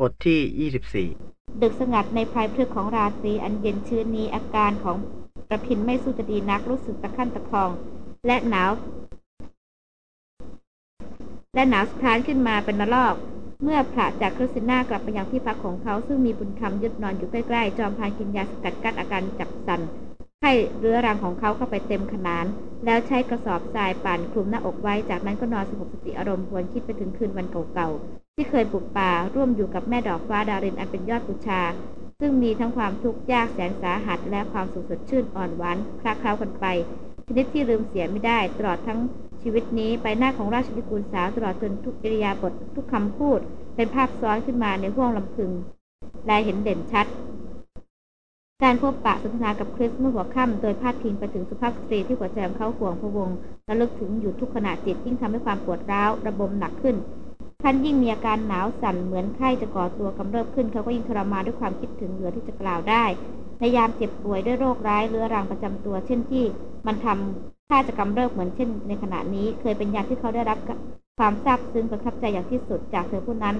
บทที่ 24 ดึกสงัดในภายพฤกของราตรีอันเย็นชื้นนี้อาการของประพินไม่สู้จะดีนักรู้สึกตะขั้นตะคอง และหนาว และหนาวสะท้านขึ้นมาเป็นระลอก เมื่อพระจากคริสติน่ากลับไปยังที่พักของเขาซึ่งมีบุญคำยึดนอนอยู่ใกล้ๆ จอมพานกินยาสกัดกั้นอาการจับสันให้เรื้อรังของเขาเข้าไปเต็มขนาน แล้วใช้กระสอบทรายปั่นคลุมหน้าอกไว้ จากนั้นก็นอนสงบสติอารมณ์พวนคิดไปถึงคืนวันเก่า ที่เคยปลูกป่าร่วมอยู่กับแม่ดอกฟ้าดารินอันเป็นยอดบูชา ซึ่งมีทั้งความทุกข์ยากแสนสาหัส และความสุขสดชื่นอ่อนหวานคลาเคล้ากันไป ชนิดที่ลืมเสียไม่ได้ตลอดทั้งชีวิตนี้ไปหน้าของราชนิกูลสาวตลอดจนทุกอิริยาบถทุกคำพูด เป็นภาพซ้อนขึ้นมาในห้วงลำพึงและเห็นเด่นชัด การพบปะสนทนากับคริสเมื่อหัวค่ำโดยพาดพิงไปถึงสุภาพสตรีที่หัวใจของเขาห่วงพะวงและลึกถึงอยู่ทุกขณะจิตยิ่งทำให้ความปวดร้าวระบมหนักขึ้น ท่านยิ่งมีอาการหนาวสั่นเหมือนไข้จะก่อตัวกำเริบขึ้นเขาก็ยิ่งทรมานด้วยความคิดถึงเหลือที่จะกล่าวได้ ในยามเจ็บป่วยด้วยโรคร้ายเรื้อรังประจำตัว เช่นที่มันทำท่าจะกำเริบเหมือนเช่น ในขณะนี้เคยเป็นยาที่เขาได้รับความซาบซึ้งประทับใจอย่างที่สุดจากเธอผู้นั้น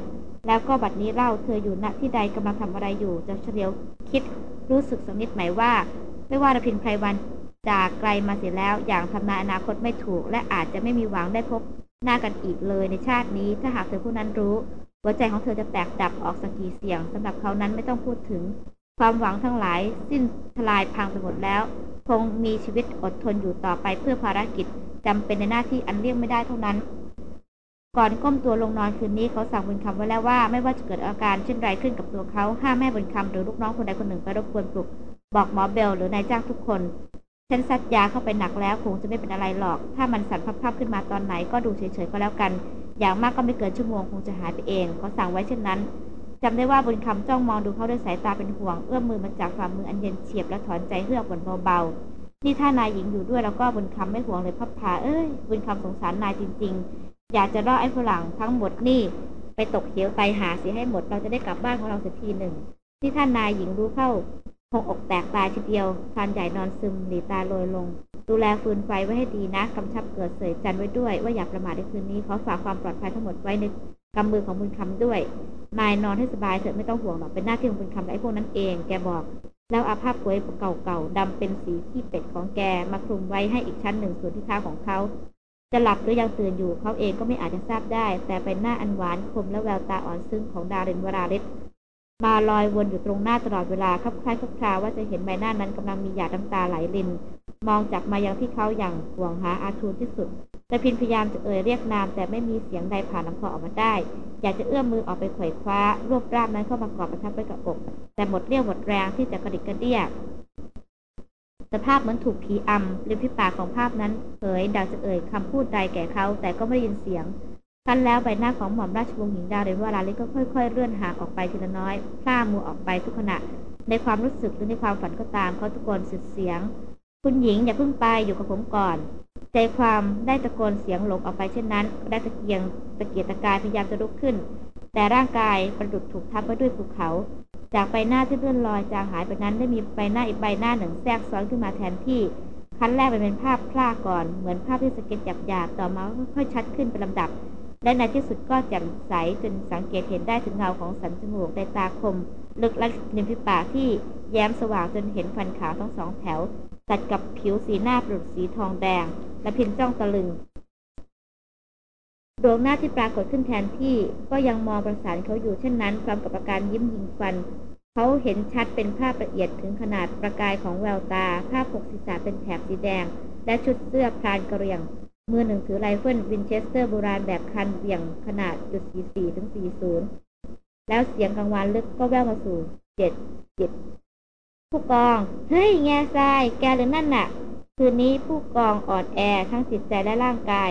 แล้วก็บัดนี้เล่าเธออยู่ณที่ใดกำลังทำอะไรอยู่จะเฉลียวคิดรู้สึกสักนิดไหมว่า ไม่ว่าระพินไพรวันจากไกลมาเสียแล้ว อย่างทำนายอนาคตไม่ถูก และอาจจะไม่มีหวังได้พบ หน้ากันอีกเลยในชาตินี้ ถ้าหากเธอผู้นั้นรู้ หัวใจของเธอจะแตกดับออกสักกี่เสียงสำหรับเขานั้นไม่ต้องพูดถึง ความหวังทั้งหลาย สิ้นทลายพังไปหมดแล้ว คงมีชีวิตอดทนอยู่ต่อไปเพื่อภารกิจจำเป็นในหน้าที่อันเลี่ยงไม่ได้เท่านั้น ก่อนก้มตัวลงนอนคืนนี้เขาสั่งบุญคำไว้แล้วว่า ไม่ว่าจะเกิดอาการเช่นไรขึ้นกับตัวเขาห้ามแม่บุญคำหรือลูกน้องคนใดคนหนึ่งไปรบกวนปลุก บอกหมอเบลหรือนายจ้างทุกคน ฉันซัดยาเข้าไปหนักแล้วคงจะไม่เป็นอะไรหรอก ถ้ามันสั่นพับๆขึ้นมาตอนไหนก็ดูเฉยๆก็แล้วกัน อย่างมากก็ไม่เกินชั่วโมงคงจะหายไปเองเขาสั่งไว้เช่นนั้นจำได้ว่าบุญคำจ้องมองดูเขาด้วยสายตาเป็นห่วง เอื้อมมือมาจากฝ่ามืออันเย็นเฉียบและถอนใจเฮือกบนเบาๆ นี่ถ้านายหญิงอยู่ด้วยแล้วก็บุญคำไม่ห่วงเลยพับผาเอ้ย บุญคำสงสารนายจริง ๆ อยากจะรอไอ้ฝรั่งทั้งหมดนี่ ไปตกเหวไตหาเสียให้หมด เราจะได้กลับบ้านของเราสักทีหนึ่งที่ท่านนายหญิงรู้เข้า คงอกแตกตายทีเดียวพานใหญ่นอนซึมหลีตาลอยลง ดูแลฟืนไฟไว้ให้ดีนะกำชับเกิดเสยจันไว้ด้วย ว่าอย่าประมาทในคืนนี้เขาฝากความปลอดภัยทั้งหมดไว้ในกำมือของบุญคำด้วย นายนอนให้สบายเถอะไม่ต้องห่วงหรอกเป็นหน้าที่ของบุญคำและไอ้พวกนั้นเอง แกบอก แล้วอาภาพป่วยเก่าๆดำเป็นสีขี้เป็ดของแกมาคลุมไว้ให้อีกชั้นหนึ่งส่วนที่เท้าของเขาจะหลับหรือยังตื่นอยู่เขาเองก็ไม่อาจจะทราบได้ แต่เป็นหน้าอันหวานคมและแววตาอ่อนซึ้งของดารินวราฤทธิ์ มาลอยวนอยู่ตรงหน้าตลอดเวลาคับคล้ายคับคลาว่าจะเห็นใบหน้านั้นกำลังมีหยาดน้ำตาไหลริน มองจากมายังที่เขาอย่างห่วงหาอาทูที่สุดแต่พินพยายามจะเอ่ยเรียกนาม แต่ไม่มีเสียงใดผ่านลำคอออกมาได้ อยากจะเอื้อมมือออกไปไขว่คว้ารวบร่างนั้นเข้ามากอดประทับไว้กับอก แต่หมดเรี่ยวหมดแรงที่จะกระดิกกระเดี้ยสภาพเหมือนถูกผีอำริมฝีปากของภาพนั้นเผยดาวจะเอ่ยคำพูดใดแก่เขา แต่ก็ไม่ได้ยินเสียง ขั้นแล้วใบหน้าของหม่อมราชวงศ์หญิงดาวเรนวาลาลิก็ค่อยๆเลื่อนห่างออกไปทีละน้อยพล่ามือออกไปทุกขณะ ในความรู้สึกหรือในความฝันก็ตามเขาตะโกนสุดเสียง คุณหญิงอย่าเพิ่งไปอยู่กับผมก่อน ใจความได้ตะโกนเสียงหลงออกไปเช่นนั้นได้ตะเกียงตะเกียกตะกายพยายามจะลุกขึ้น แต่ร่างกายประดุดถูกทับไว้ด้วยภูเขา จากใบหน้าที่เลื่อนลอยจางหายไปนั้นได้มีใบหน้าอีกใบหน้าหนึ่งแทรกซ้อนขึ้นมาแทนที่ขั้นแรกเป็นภาพคล้าก่อนเหมือนภาพที่สเก็ตหยาบๆต่อมาค่อยๆชัดขึ้นเป็นลำดับ และในที่สุดก็แจ่มใสจนสังเกตเห็นได้ถึงเงาของสันจมูกในตาคม ลึกและริมฝีปากที่แย้มสว่างจนเห็นฟันขาวทั้งสองแถว ตัดกับผิวสีหน้าปรุดสีทองแดง และพินจ้องตะลึงดวงหน้าที่ปรากฏขึ้นแทนที่ก็ยังมองประสานเขาอยู่เช่นนั้นพร้อมกับอาการยิ้มยิงฟัน เขาเห็นชัดเป็นภาพละเอียดถึงขนาดประกายของแววตา ภาพปกศีรษะเป็นแถบสีแดง และชุดเสื้อพรานกะเหรี่ยง มือหนึ่งถือไรเฟิลวินเชสเตอร์โบราณแบบคานเหวี่ยงขนาดจุด44ถึง40 แล้วเสียงกังวานลึกก็แว่วมาสู่เจ็ดจิตผู้กอง เฮ้ย แง่ทราย แกหรือนั่นน่ะ คืนนี้ผู้กองอ่อนแอทั้งจิตใจและร่างกาย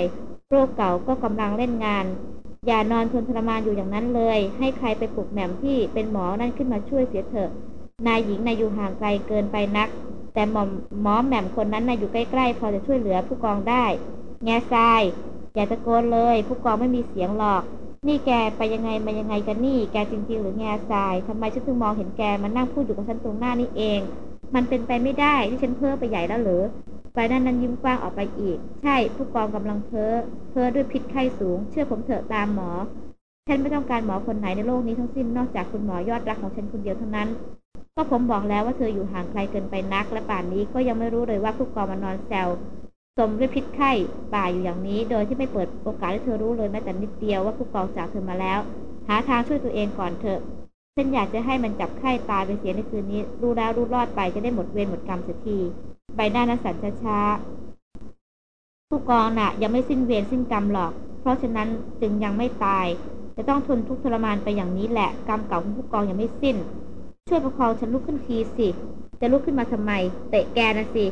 โรคเก่าก็กำลังเล่นงาน อย่านอนทนทรมานอยู่อย่างนั้นเลย ให้ใครไปปลุกแหม่มที่เป็นหมอนั่นขึ้นมาช่วยเสียเถอะ นายหญิงนายอยู่ห่างไกลเกินไปนัก แต่หมอหมอแหม่มคนนั้นนายอยู่ใกล้ๆ พอจะช่วยเหลือผู้กองได้ แง่ทรายอย่าตะโกนเลย ผู้กองไม่มีเสียงหรอก นี่แกไปยังไงมายังไงกันนี่ แกจริง ๆ หรือแง่ทรายทำไมฉันถึงมองเห็นแกมานั่งพูดอยู่กับฉันตรงหน้านี่เอง มันเป็นไปไม่ได้ที่ฉันเพ้อไปใหญ่แล้วหรือไฟนั้นนั้นยิ้มกว้างออกไปอีก ใช่ผู้กองกำลังเพ้อเพ้อด้วยพิษไข้สูง เชื่อผมเถอะตามหมอ ฉันไม่ต้องการหมอคนไหนในโลกนี้ทั้งสิ้นนอกจากคุณหมอยอดรักของฉันคนเดียวเท่านั้นก็ผมบอกแล้วว่าเธออยู่ห่างไกลเกินไปนัก และป่านนี้ก็ยังไม่รู้เลยว่าผู้กองมานอนแซว สมด้วยพิษไข้ป่าอยู่อย่างนี้ โดยที่ไม่เปิดโอกาสให้เธอรู้เลยแม้แต่นิดเดียวว่าผู้กองจากเธอมาแล้ว หาทางช่วยตัวเองก่อนเถอะฉันอยากจะให้มันจับไข้ตายไปเสียในคืนนี้ รู้แล้วรู้รอดไปจะได้หมดเวรหมดกรรมเสียที ใบหน้านั้นสั่นช้าๆผู้กองน่ะ ยังไม่สิ้นเวรสิ้นกรรมหรอก เพราะฉะนั้นจึงยังไม่ตาย จะต้องทนทุกข์ทรมานไปอย่างนี้แหละกรรมเก่าของผู้กองยังไม่สิ้น ช่วยประคองฉันลุกขึ้นทีสิ จะลุกขึ้นมาทำไม เตะแกนะสิ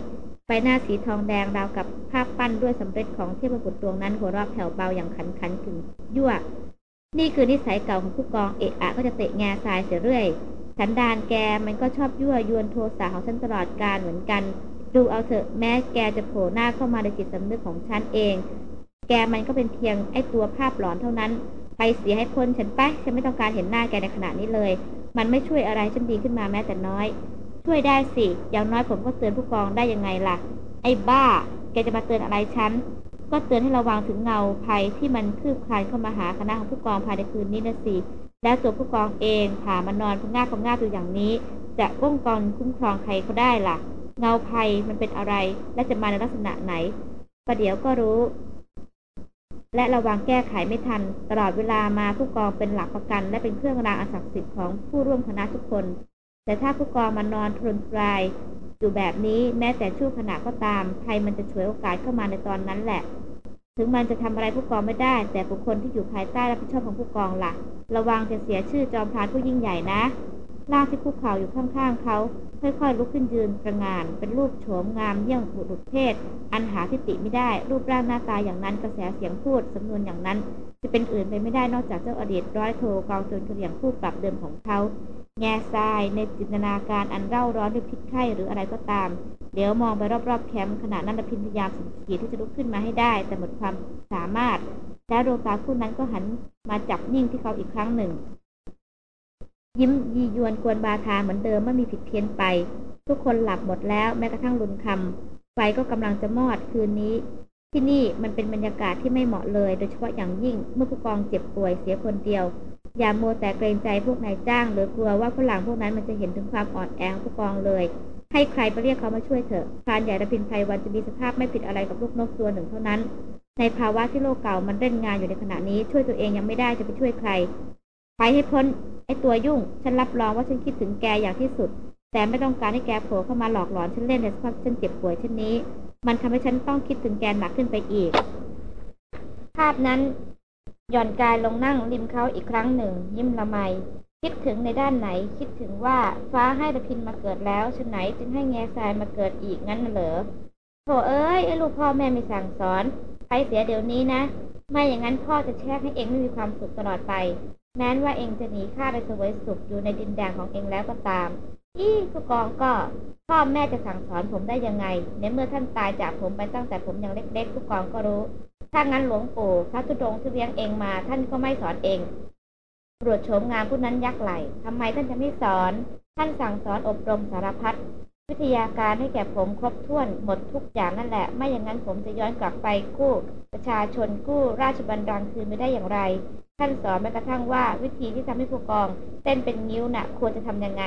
บหน้าสีทองแดงราวกับภาพปั้นด้วยสำเร็จของเทพบุตรดวงนั้นหัวเราะแผ่วเบาอย่างขันขันถึงยั่ว นี่คือนิสัยเก่าของผู้กองเอะอะก็จะเตะแง่ทรายเสียเรื่อยฉันดานแกมันก็ชอบยั่วยวนโทสะของฉันตลอดการเหมือนกัน ดูเอาเถอะแม้แกจะโผล่หน้าเข้ามาในจิตสำนึกของฉันเอง แกมันก็เป็นเพียงไอตัวภาพหลอนเท่านั้น ไปเสียให้พ้นฉันไป ฉันไม่ต้องการเห็นหน้าแกในขณะนี้เลย มันไม่ช่วยอะไรฉันดีขึ้นมาแม้แต่น้อย ช่วยได้สิ อย่างน้อยผมก็เตือนผู้กองได้ยังไงล่ะ ไอ้บ้า แกจะมาเตือนอะไรฉัน ก็เตือนให้ระวังถึงเงาภัยที่มันคืบคลานเข้ามาหาคณะของผู้กองภายในคืนนี้นะสิ แล้วตัวผู้กองเองผ่ามานอนพงาพงาตัวอย่างนี้ จะก้มกองคุ้มครองใครเขาได้ล่ะ เงาภัยมันเป็นอะไร และจะมาในลักษณะไหน ประเดี๋ยวก็รู้ และระวังแก้ไขไม่ทัน ตลอดเวลามาผู้กองเป็นหลักประกัน และเป็นเครื่องรางอันศักดิ์สิทธิ์ของผู้ร่วมคณะทุกคน แต่ถ้าผู้กองมานอนทนทรายอยู่แบบนี้แม้แต่ชั่วขณะก็ตามภัยมันจะฉวยโอกาสเข้ามาในตอนนั้นแหละ ถึงมันจะทำอะไรผู้กองไม่ได้ แต่บุคคลที่อยู่ภายใต้รับผิดชอบของผู้กองล่ะ ระวังจะเสียชื่อจอมพรานผู้ยิ่งใหญ่นะ ร่างที่คุกเข่าอยู่ข้างๆเขาค่อยๆลุกขึ้นยืนประงาน เป็นรูปโฉมงามเยี่ยงบุรุษเพศ อันหาทิฏฐิไม่ได้ รูปร่างหน้าตาอย่างนั้นกระแสเสียงพูดสำนวนอย่างนั้น จะเป็นอื่นไปไม่ได้นอกจากเจ้าอดีตร้อยโทกองโจรเหลี่ยงผู้ปรับเดิมของเขา แง่ทรายในจินตนาการอันเร่าร้อนด้วยพิษไข้หรืออะไรก็ตาม เดี๋ยวมองไปรอบๆแคมป์ขณะนั้นระพินพยายามสุดขีดที่จะลุกขึ้นมาให้ได้ แต่หมดความสามารถ แล้วดวงตาคู่นั้นก็หันมาจับนิ่งที่เขาอีกครั้งหนึ่ง ยิ้มยียวนกวนบาทาเหมือนเดิมไม่มีผิดเพี้ยนไป ทุกคนหลับหมดแล้วแม้กระทั่งลุนคำไฟก็กำลังจะมอดคืนนี้ ที่นี่มันเป็นบรรยากาศที่ไม่เหมาะเลย โดยเฉพาะอย่างยิ่งเมื่อผู้กองเจ็บป่วยเสียคนเดียว อย่าโมวแต่เกรงใจพวกนายจ้าง หรือกลัวว่าฝรั่งพวกนั้นมันจะเห็นถึงความอ่อนแอของผู้กองเลย ให้ใครไปเรียกเขามาช่วยเถอะพรานใหญ่ระพินไพรวันจะมีสภาพไม่ผิดอะไรกับลูกนกตัวหนึ่งเท่านั้นในภาวะที่โลกเก่ามันเล่นงานอยู่ในขณะนี้ ช่วยตัวเองยังไม่ได้จะไปช่วยใคร ไปให้พ้นไอ้ตัวยุ่ง ฉันรับรองว่าฉันคิดถึงแกอย่างที่สุด แต่ไม่ต้องการให้แกโผล่เข้ามาหลอกหลอนฉันเล่นในสภาพฉันเจ็บป่วยเช่นนี้ มันทำให้ฉันต้องคิดถึงแกหนักขึ้นไปอีก ภาพนั้นหย่อนกายลงนั่งริมเขาอีกครั้งหนึ่ง ยิ้มละไม คิดถึงในด้านไหน คิดถึงว่าฟ้าให้ตะพินมาเกิดแล้วฉะไหนจึงให้แง่ทรายมาเกิดอีกงั้นเหรอโถเอ้ยไอ้ลูกพ่อแม่ไม่สั่งสอนไปเสียเดี๋ยวนี้นะ ไม่อย่างนั้นพ่อจะแช่ให้เองไม่มีความสุขตลอดไป แม้นว่าเองจะหนีข้าไปสวยสุขอยู่ในดินแดนของเองแล้วก็ตาม อี้ผู้กองก็พ่อแม่จะสั่งสอนผมได้ยังไง ในเมื่อท่านตายจากผมไปตั้งแต่ผมยังเล็กๆผู้กองก็รู้ ถ้างั้นหลวงปู่พระธุดงที่เลี้ยงเองมา ท่านก็ไม่สอนเองตรวจโฉมงามผู้นั้นยักไหลทำไมท่านจะไม่สอน ท่านสั่งสอนอบรมสารพัดวิทยาการให้แก่ผมครบถ้วนหมดทุกอย่างนั่นแหละ ไม่อย่างนั้นผมจะย้อนกลับไปกู้ ประชาชนกู้ราชบัลลังก์คืนไม่ได้อย่างไรท่านสอนแม้กระทั่งว่าวิธีที่ทำให้ผู้กอง เต้นเป็นนิ้วน่ะ ควรจะทำยังไง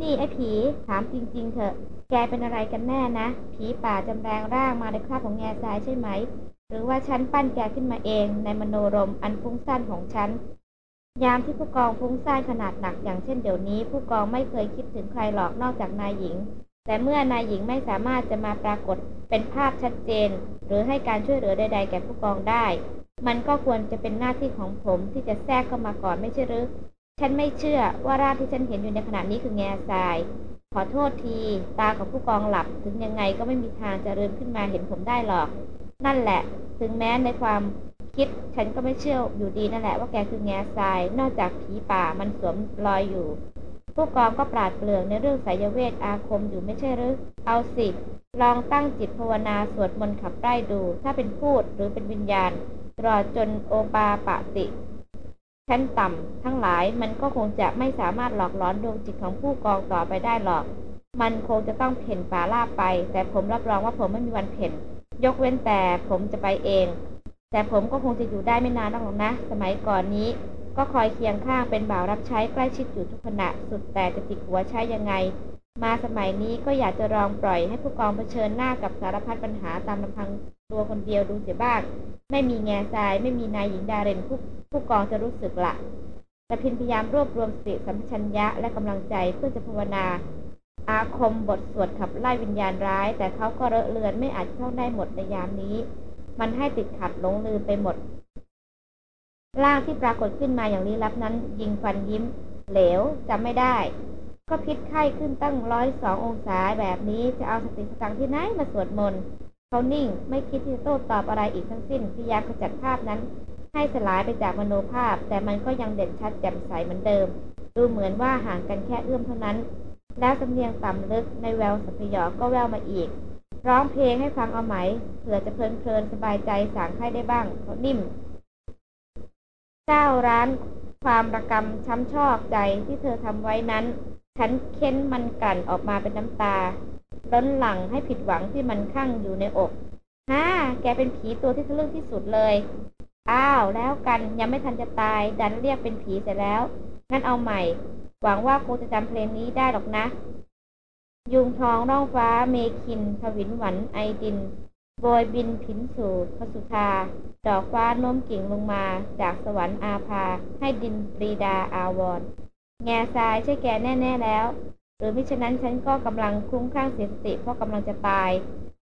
นี่ไอ้ผีถามจริง ๆ เถอะ แกเป็นอะไรกันแน่นะ ผีป่าจำแรงร่างมาในคราบของแง่ทรายใช่ไหม หรือว่าฉันปั้นแกขึ้นมาเองในมโนรมอันฟุ้งซ่านของฉันยามที่ผู้กองฟุ้งซ่านขนาดหนักอย่างเช่นเดี๋ยวนี้ ผู้กองไม่เคยคิดถึงใครหรอกนอกจากนายหญิง แต่เมื่อนายหญิงไม่สามารถจะมาปรากฏเป็นภาพชัดเจน หรือให้การช่วยเหลือใด ๆ แก่ผู้กองได้ มันก็ควรจะเป็นหน้าที่ของผมที่จะแทรกเข้ามาก่อนไม่ใช่หรือ ฉันไม่เชื่อว่าร่างที่ฉันเห็นอยู่ในขณะนี้คือแง่ทราย ขอโทษที ตาของผู้กองหลับถึงยังไงก็ไม่มีทางจะเรินขึ้นมาเห็นผมได้หรอก นั่นแหละ ถึงแม้ในความคิดฉันก็ไม่เชื่ออยู่ดีนั่นแหละว่าแกคือแง่ทราย นอกจากผีป่ามันสวมรอยอยู่ ผู้กองก็ปราดเปลืองในเรื่องสายเวทอาคมอยู่ไม่ใช่หรือ เอาสิ ลองตั้งจิตภาวนาสวดมนต์ขับไล่ดู ถ้าเป็นพูดหรือเป็นวิญญาณ ตลอดจนโอปาปะติ ชั้นต่ำทั้งหลายมันก็คงจะไม่สามารถหลอกหลอนดวงจิตของผู้กองต่อไปได้หรอก มันคงจะต้องเพ่นป่าล่าไป แต่ผมรับรองว่าผมไม่มีวันเพ่น ยกเว้นแต่ผมจะไปเอง แต่ผมก็คงจะอยู่ได้ไม่นานหรอกนะ สมัยก่อนนี้ ก็คอยเคียงข้างเป็นบ่าวรับใช้ใกล้ชิดอยู่ทุกขณะ สุดแต่จะติดหัวใช้ยังไง มาสมัยนี้ก็อยากจะลองปล่อยให้ผู้กองเผชิญหน้ากับสารพัดปัญหาตามลำพังตัวคนเดียวดูเสียบ้าง ไม่มีแง่ทราย ไม่มีนายหญิงดาเรนผู้ผู้กองจะรู้สึกละแต่พินพยายามรวบรวมสติสัมปชัญญะและกำลังใจเพื่อจะภาวนา อาคมบทสวดขับไล่วิญญาณร้าย แต่เขาก็เลอะเลือนไม่อาจเข้าได้หมดในยามนี้ มันให้ติดขัดหลงลืมไปหมดร่างที่ปรากฏขึ้นมาอย่างลี้ลับนั้น ยิงฟันยิ้ม เหลวจำไม่ได้ ก็พิษไข้ขึ้นตั้งร้อยสององศาแบบนี้จะเอาสติสตังที่ไหนมาสวดมนต์เขานิ่งไม่คิดที่จะโต้ตอบอะไรอีกทั้งสิ้นพยายามขจัดภาพนั้น ให้สลายไปจากมโนภาพ แต่มันก็ยังเด่นชัดแจ่มใสเหมือนเดิม ดูเหมือนว่าห่างกันแค่เอื้อมเท่านั้น แล้วสำเนียงต่ำลึกในแววสัพยอก็แววมาอีก ร้องเพลงให้ฟังเอาไหมเผื่อจะเพลินเพลินสบายใจสางไข้ได้บ้างเขานิ่มเจ้าร้านความระกำช้ำชอกใจที่เธอทำไว้นั้น ฉันเค้นมันกั่นออกมาเป็นน้ำตา ล้นหลังให้ผิดหวังที่มันข้างอยู่ในอกฮ่าแกเป็นผีตัวที่ทะลึ่งที่สุดเลย อ้าวแล้วกันยังไม่ทันจะตาย ดันเรียกเป็นผีเสร็จแล้ว งั้นเอาใหม่ หวังว่าคงจะจำเพลงนี้ได้หรอกนะ ยุงทองร่องฟ้าเมคินทวินหวันไอดินโบยบินผินสู่พสุธาดอกฟ้าโน้มกิ่งลงมา จากสวรรค์อาภา ให้ดินปรีดาอาวร แง่ทรายใช่แกแน่ ๆ แล้ว หรือมิฉะนั้นฉันก็กำลังคลุ้มคลั่งเสียสติเพราะกำลังจะตาย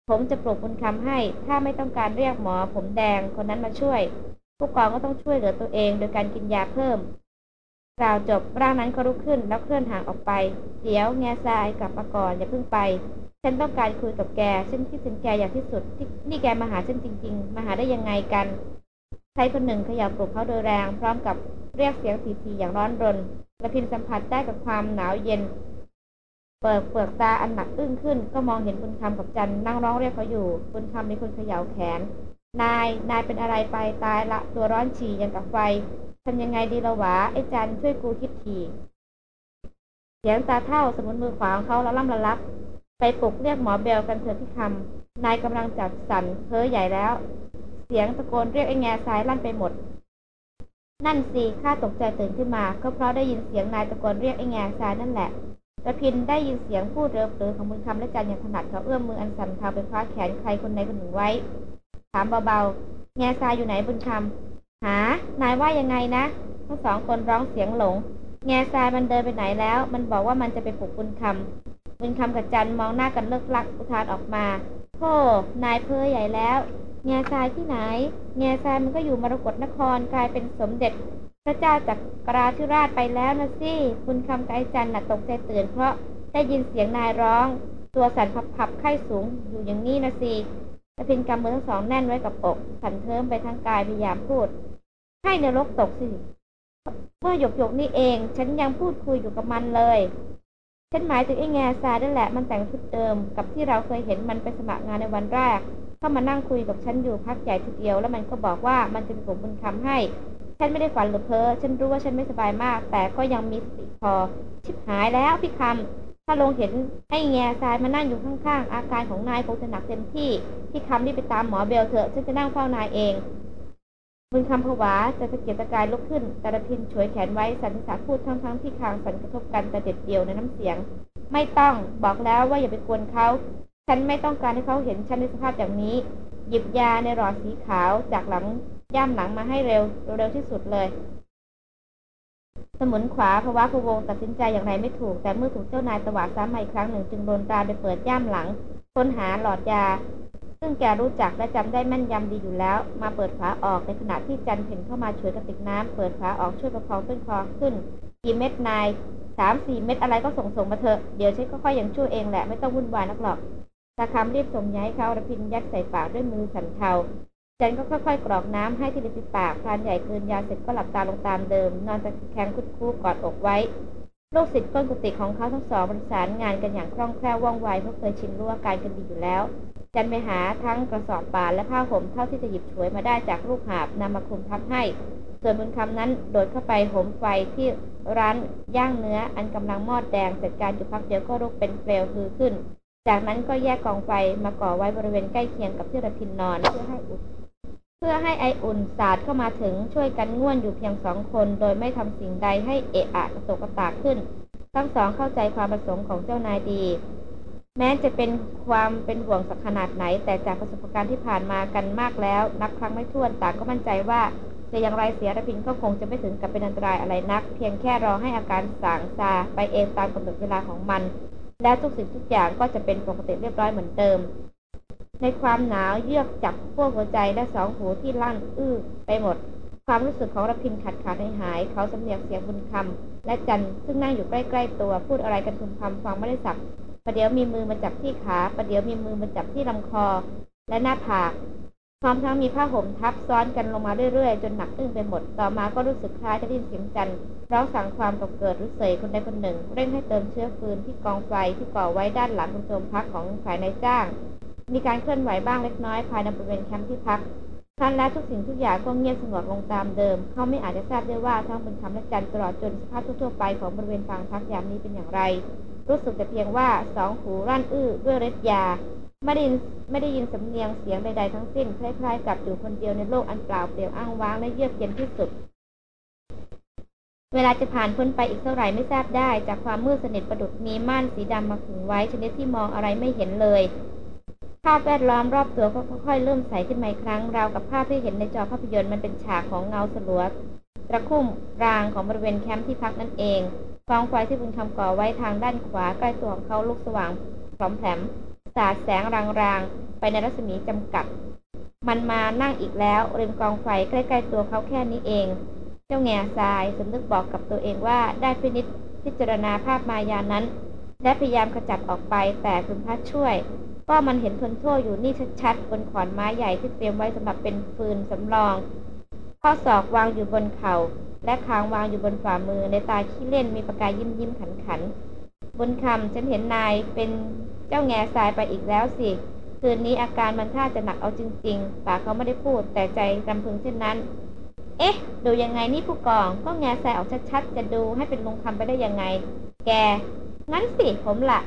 ผมจะปลุกบุญคำให้ ถ้าไม่ต้องการเรียกหมอ ผมแดงคนนั้นมาช่วย ผู้กองก็ต้องช่วยเหลือตัวเอง โดยการกินยาเพิ่มกล่าวจบร่างนั้นก็ลุกขึ้นแล้วเคลื่อนห่างออกไป เดี๋ยวแง่ทรายกลับมาก่อนอย่าเพิ่งไป ฉันต้องการคุยกับแก ฉันคิดถึงแกอย่างที่สุดที่นี่แกมาหาฉันจริง ๆ มาหาได้ยังไงกัน ชายคนหนึ่งเขย่าปลุกเขาโดยแรง พร้อมกับเรียกเสียงผีๆอย่างร้อนรนและพินสัมผัสได้กับความหนาวเย็น เปิดเปลือกตาอันหนักอึ้งขึ้น ก็มองเห็นบุญคำกับจันนั่งร้องเรียกเขาอยู่บุญคำมีคนเขย่าแขน นาย นายเป็นอะไรไปตายละตัวร้อนฉี่อย่างกับไฟทำยังไงดีละวะไอ้จันช่วยกูคิดทีเสียงตาเท่าสมุนมือขวาของเขาละล่ำละลับไปปลุกเรียกหมอเบลกันเถอะพี่คำนายกำลังจับสันเพ้อใหญ่แล้ว เสียงตะโกนเรียกไอ้แง่สายลั่นไปหมด นั่นสิข้าตกใจตื่นขึ้นมาก็เพราะได้ยินเสียงนายตะโกนเรียกไอ้แง่สายนั่นแหละระพินได้ยินเสียงพูดเรือเรือของบุญคำและจันอย่างถนัดเขาเอื้อมมืออันสั่นเทาไปคว้าแขนใครคนใดคนหนึ่งไว้ ถามเบาๆ แง่ทรายอยู่ไหนบุญคำหา นายว่ายังไงนะ ทั้งสองคนร้องเสียงหลง แง่ทรายมันเดินไปไหนแล้ว มันบอกว่ามันจะไปปลุกบุญคำ บุญคำกับจันมองหน้ากันเลิกลักอุทานออกมาโธ่นายเพอใหญ่แล้วแง่ทรายที่ไหนแง่ทรายมันก็อยู่มรกรนครกลายเป็นสมเด็จ พระเจ้าจากกราธิราชไปแล้วนะสิบุญคำกับไอจันน่ะตกใจตื่นเพราะได้ยินเสียงนายร้อง ตัวสั่นพับๆไข้สูงอยู่อย่างนี้นะสิตะพินกำมือทั้งสองแน่นไว้กับอกสั่นเทิมไปทั้งกายพยายามพูด ให้นรกตกสิเมื่อหยกหยกนี่เอง ฉันยังพูดคุยอยู่กับมันเลย ฉันหมายถึงไอ้แง่ซานั่นแหละ มันแต่งชุดเดิม กับที่เราเคยเห็นมันไปสมัครงานในวันแรก เข้ามานั่งคุยกับฉันอยู่พักใหญ่ทีเดียว แล้วมันก็บอกว่ามันจะเป็นผมบุญคำให้ ฉันไม่ได้ฝันหรือเพ้อ ฉันรู้ว่าฉันไม่สบายมาก แต่ก็ยังมีสติพอ ชิบหายแล้วพี่คำถ้าลงเห็นไอ้แง่ทรายมานั่งอยู่ข้างๆ อาการของนายคงจะหนักเต็มที่ พี่คำรีบไปตามหมอเบลเถอะ ฉันจะนั่งเฝ้านายเอง บุญคำผวาจะตะเกียกตะกายลุกขึ้นต่ละพินช่วยแขนไว้สันนิษาพูดทั้งๆที่คางสันกระทบกันแต่เด็ดเดียวในน้ำเสียง ไม่ต้องบอกแล้วว่าอย่าไปกวนเขาฉันไม่ต้องการให้เขาเห็นฉันในสภาพอย่างนี้ หยิบยาในหลอดสีขาวจากหลังย่ามหลังมาให้เร็วเร็วที่สุดเลย สมุนขวาภาวะพวงตัดสินใจอย่างไรไม่ถูก แต่เมื่อถูกเจ้านายตวาดซ้ำมาอีกครั้งหนึ่งจึงโดนตาไปเปิดย่ามหลังค้นหาหลอดยา ซึ่งแกรู้จักและจำได้แม่นยำดีอยู่แล้ว มาเปิดฝาออกในขณะที่จันเพ่นเข้ามาช่วยกระติกน้ำเปิดฝาออกช่วยประคองต้นคอขึ้นกี่เม็ดนายสามสี่เม็ดอะไรก็ส่งส่งมาเถอะ เดี๋ยวฉันก็ค่อยยังช่วยเองแหละ ไม่ต้องวุ่นวายนักหรอกตาคำรีบส่งย้ายเขาระพินยัดใส่ปากด้วยมือสันเทาจันก็ค่อยๆ กรอกน้ำให้ที่ริมปากพรานใหญ่เกินยาเสร็จก็หลับตาลงตามเดิม นอนตะแคงคุดคู่กอดอกไว้ ลูกศิษย์ก้นกุฏิของเขาทั้งสองประสานงานกันอย่างคล่องแคล่วว่องไวเพราะเคยชินรู้อาการกันดีอยู่แล้ว จันไปหาทั้งกระสอบป่านและผ้าห่มเท่าที่จะหยิบฉวยมาได้จากลูกหาบนำมาคลุมทับให้ ส่วนบุญคำนั้นโดดเข้าไปห่มไฟที่ร้านย่างเนื้ออันกำลังมอดแดงเสร็จการอยู่พักเดียวก็ลุกเป็นเปลวฮือขึ้น จากนั้นก็แยกกองไฟมาก่อไว้บริเวณใกล้เคียงกับที่ระพินนอนเพื่อให้อุด เพื่อให้ไออุ่นสาดเข้ามาถึงช่วยกันง่วนอยู่เพียงสองคน โดยไม่ทำสิ่งใดให้เอะอะกระตกกระตากขึ้น ทั้งสองเข้าใจความประสงค์ของเจ้านายดี แม้จะเป็นความเป็นห่วงสักขนาดไหน แต่จากประสบการณ์ที่ผ่านมากันมากแล้ว นับครั้งไม่ถ้วนต่างก็มั่นใจว่าจะอย่างไรเสียระพินก็คงจะไม่ถึงกับเป็นอันตรายอะไรนัก เพียงแค่รอให้อาการสางซาไปเองตามกำหนดเวลาของมัน และทุกสิ่งทุกอย่างก็จะเป็นปกติเรียบร้อยเหมือนเดิม ในความหนาวเยือกจับพวกหัวใจและสองหูที่ลั่นอื้อไปหมด ความรู้สึกของระพินขาดขาดหาย เขาสำเนียกเสียงบุญคำและจันซึ่งนั่งอยู่ใกล้ๆตัวพูดอะไรกันคุมคำฟังไม่ได้สักประเดี๋ยวมีมือมาจับที่ขาประเดี๋ยวมีมือมาจับที่ลำคอ และหน้าผากพร้อมทั้งมีผ้าห่มทับซ้อนกันลงมาเรื่อยๆ จนหนักอึ้งไปหมด ต่อมาก็รู้สึกคล้ายจะได้ยินเสียงจันร้องสั่งความกับเกิดรือเสยคนใดคนหนึ่ง เร่งให้เติมเชื้อฟืนที่กองไฟที่ก่อไว้ด้านหลังโจมพักของฝ่ายนายจ้าง มีการเคลื่อนไหวบ้างเล็กน้อยภายในบริเวณแคมป์ที่พักครั้นแล้วทุกสิ่งทุกอย่างก็เงียบสงบลงตามเดิม เขาไม่อาจจะทราบได้ว่าทั้งบนคำและจันตลอดจนสภาพทั่วๆไปของบริเวณฟางพักยามนี้เป็นอย่างไร รู้สึกแต่เพียงว่าสองหูร่นอื้อด้วยฤทธิ์ยา ไม่ได้ยินไม่ได้ยินสำเนียงเสียงใดๆทั้งสิ้นคล้ายๆกับอยู่คนเดียวในโลกอันเปล่าเปลี่ยวอ้างว้างและเยือกเย็นที่สุด เวลาจะผ่านพ้นไปอีกเท่าไหร่ไม่ทราบได้ จากความมืดสนิทประดุดมีม่านสีดำมาขึงไว้ชนิดที่มองอะไรไม่เห็นเลย ภาพแวดล้อมรอบตัวก็ค่อยๆเริ่มใสขึ้นมาอีกครั้ง ราวกับภาพที่เห็นในจอภาพยนตร์มันเป็นฉากของเงาสลัวตะคุ่มรางของบริเวณแคมป์ที่พักนั่นเองกองไฟที่บุญคำก่อไว้ทางด้านขวาใกล้ตัวของเขาลุกสว่างพร้อมแผลมสาดแสงรางๆ ไปในรัศมีจำกัด มันมานั่งอีกแล้วริมกองไฟใกล้ๆตัวเขาแค่นี้เอง เจ้าแง่ทรายสำนึกบอกกับตัวเองว่าได้พินิจพิจารณาภาพมายานั้น และพยายามขจัดออกไปแต่คุณพัดช่วย ก็มันเห็นทนโทษอยู่นี่ชัดๆ บนขอนไม้ใหญ่ที่เตรียมไว้สำหรับเป็นฟืนสำรอง ข้อศอกวางอยู่บนเขา่า และคางวางอยู่บนฝ่ามือในตาขี้เล่นมีประกายยิ้มยิ้มขันขันบนคำฉันเห็นนายเป็นเจ้าแง่ทรายไปอีกแล้วสิ คืนนี้อาการมันท่าจะหนักเอาจริงๆปากเขาไม่ได้พูดแต่ใจรำพึงเช่นนั้น เอ๊ะ ดูยังไงนี่ผู้กอง ก็แง่ทรายออกชัดๆ จะดูให้เป็นลงคำไปได้ยังไง แก งั้นสิผมละ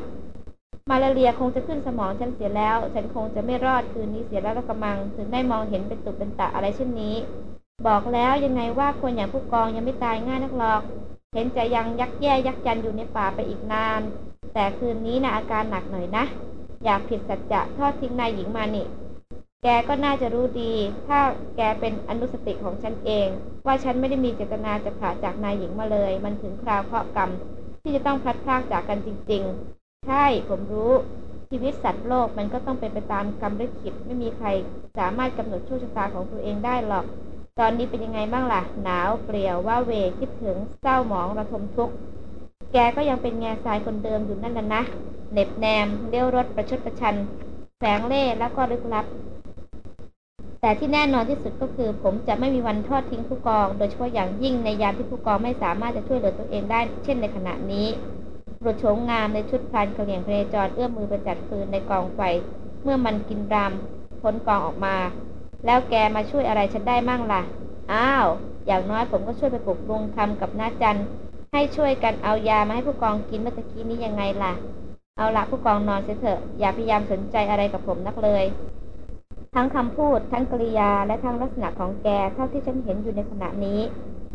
มาลาเรียคงจะขึ้นสมองฉันเสียแล้ว ฉันคงจะไม่รอดคืนนี้เสียแล้วละกระมัง ถึงได้มองเห็นเป็นตุเป็นตะอะไรเช่นนี้ บอกแล้วยังไงว่าคนอย่างผู้กองยังไม่ตายง่ายนักหรอก เห็นจะยังยักแย่ยักยันอยู่ในป่าไปอีกนาน แต่คืนนี้นะอาการหนักหน่อยนะ อยากผิดสัจจะทอดทิ้งนายหญิงมานี่ แกก็น่าจะรู้ดี ถ้าแกเป็นอนุสติของฉันเอง ว่าฉันไม่ได้มีเจตนาจะผ่าจากนายหญิงมาเลย มันถึงคราวเคราะห์กรรมที่จะต้องพลัดพรากจากกันจริง ๆ ใช่ผมรู้ชีวิตสัตว์โลกมันก็ต้องเป็นไปตามกรรมลิขิตไม่มีใครสามารถกำหนดโชคชะตาของตัวเองได้หรอก ตอนนี้เป็นยังไงบ้างล่ะ หนาวเปลี่ยวว่าเวคิดถึงเศร้าหมองระทมทุกข์แกก็ยังเป็นแง่ทรายคนเดิมอยู่นั่นแหละนะเหน็บแนมเลี้ยวรถประชดประชันแฝงเล่แล้วก็ลึกลับ แต่ที่แน่นอนที่สุดก็คือ ผมจะไม่มีวันทอดทิ้งผู้กอง โดยเฉพาะอย่างยิ่งในยามที่ผู้กองไม่สามารถจะช่วยเหลือตัวเองได้ เช่นในขณะนี้ บุรุษโฉมงามในชุดพรานเกลียงพเนจรเอื้อมมือไปจัดฟืนในกองไฟ เมื่อมันกินรามพ้นกองออกมา แล้วแกมาช่วยอะไรฉันได้มั่งล่ะ อ้าว อย่างน้อยผมก็ช่วยไปปลุกลุงคำกับน้าจันให้ช่วยกันเอายามาให้ผู้กองกินเมื่อกี้นี้ยังไงล่ะ เอาละผู้กองนอนเสียเถอะ อย่าพยายามสนใจอะไรกับผมนักเลย ทั้งคำพูด ทั้งกริยาและทั้งลักษณะของแกเท่าที่ฉันเห็นอยู่ในขณะนี้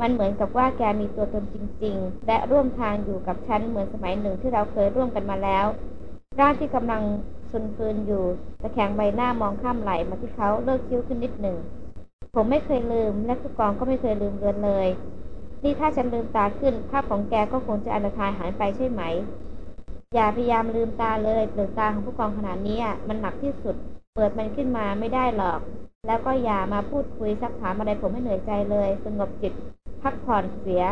มันเหมือนกับว่าแกมีตัวตนจริง ๆ และร่วมทางอยู่กับฉันเหมือนสมัยหนึ่งที่เราเคยร่วมกันมาแล้ว ร่างที่กำลังซุนฟืนอยู่ตะแคงใบหน้ามองข้ามไหลมาที่เขาเลิกคิ้วขึ้นนิดหนึ่ง ผมไม่เคยลืมและผู้กองก็ไม่เคยลืมเลือนเลย นี่ถ้าฉันลืมตาขึ้น ภาพของแกก็คงจะอนาทายหายไปใช่ไหม อย่าพยายามลืมตาเลยเปลือกตาของผู้กองขนาดนี้มันหนักที่สุด เปิดมันขึ้นมาไม่ได้หรอก แล้วก็อย่ามาพูดคุยซักถามอะไรผมให้เหนื่อยใจเลย สงบจิต พักผ่อนเสีย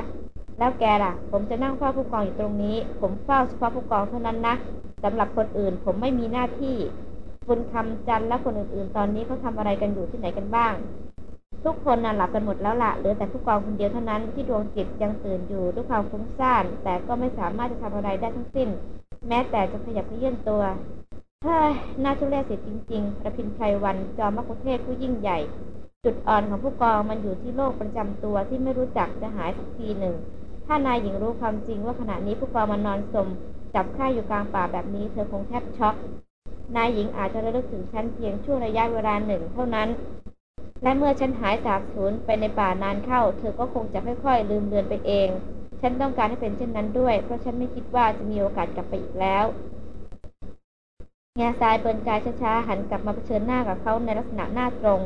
แล้วแกล่ะ ผมจะนั่งเฝ้าผู้กองอยู่ตรงนี้ ผมเฝ้าเฉพาะผู้กองเท่านั้นนะสำหรับคนอื่นผมไม่มีหน้าที่บุญคำจันทร์และคนอื่นๆ ตอนนี้เขาทำอะไรกันอยู่ที่ไหนกันบ้าง ทุกคนน่ะหลับกันหมดแล้วละ่ะเหลือแต่ผู้กองคนเดียวเท่านั้นที่ดวงจิตยังตื่นอยู่ด้วยความฟุ้งซ่าน แต่ก็ไม่สามารถจะทำอะไรได้ทั้งสิ้น แม้แต่จะขยับเขยื่อนตัวเฮ้ยน่าทุเรศเสียจริงๆระพินไพรวันจอมมกุเทศผู้ยิ่งใหญ่ จุดอ่อนของผู้กองมันอยู่ที่โรคประจำตัวที่ไม่รู้จักจะหายสักทีหนึ่ง ถ้านายหญิงรู้ความจริงว่าขณะนี้ผู้กองมานอนสม จับค่ายอยู่กลางป่าแบบนี้เธอคงแทบช็อก นายหญิงอาจจะระลึกถึงฉันเพียงช่วงระยะเวลาหนึ่งเท่านั้น และเมื่อฉันหายสาบสูญไปในป่านานเข้า เธอก็คงจะค่อยๆ ลืมเลือนไปเอง ฉันต้องการให้เป็นเช่นนั้นด้วย เพราะฉันไม่คิดว่าจะมีโอกาสกลับไปอีกแล้วแง่ทรายเปินกายช้าๆหันกลับมาเผชิญหน้ากับเขาในลักษณะหน้าตรง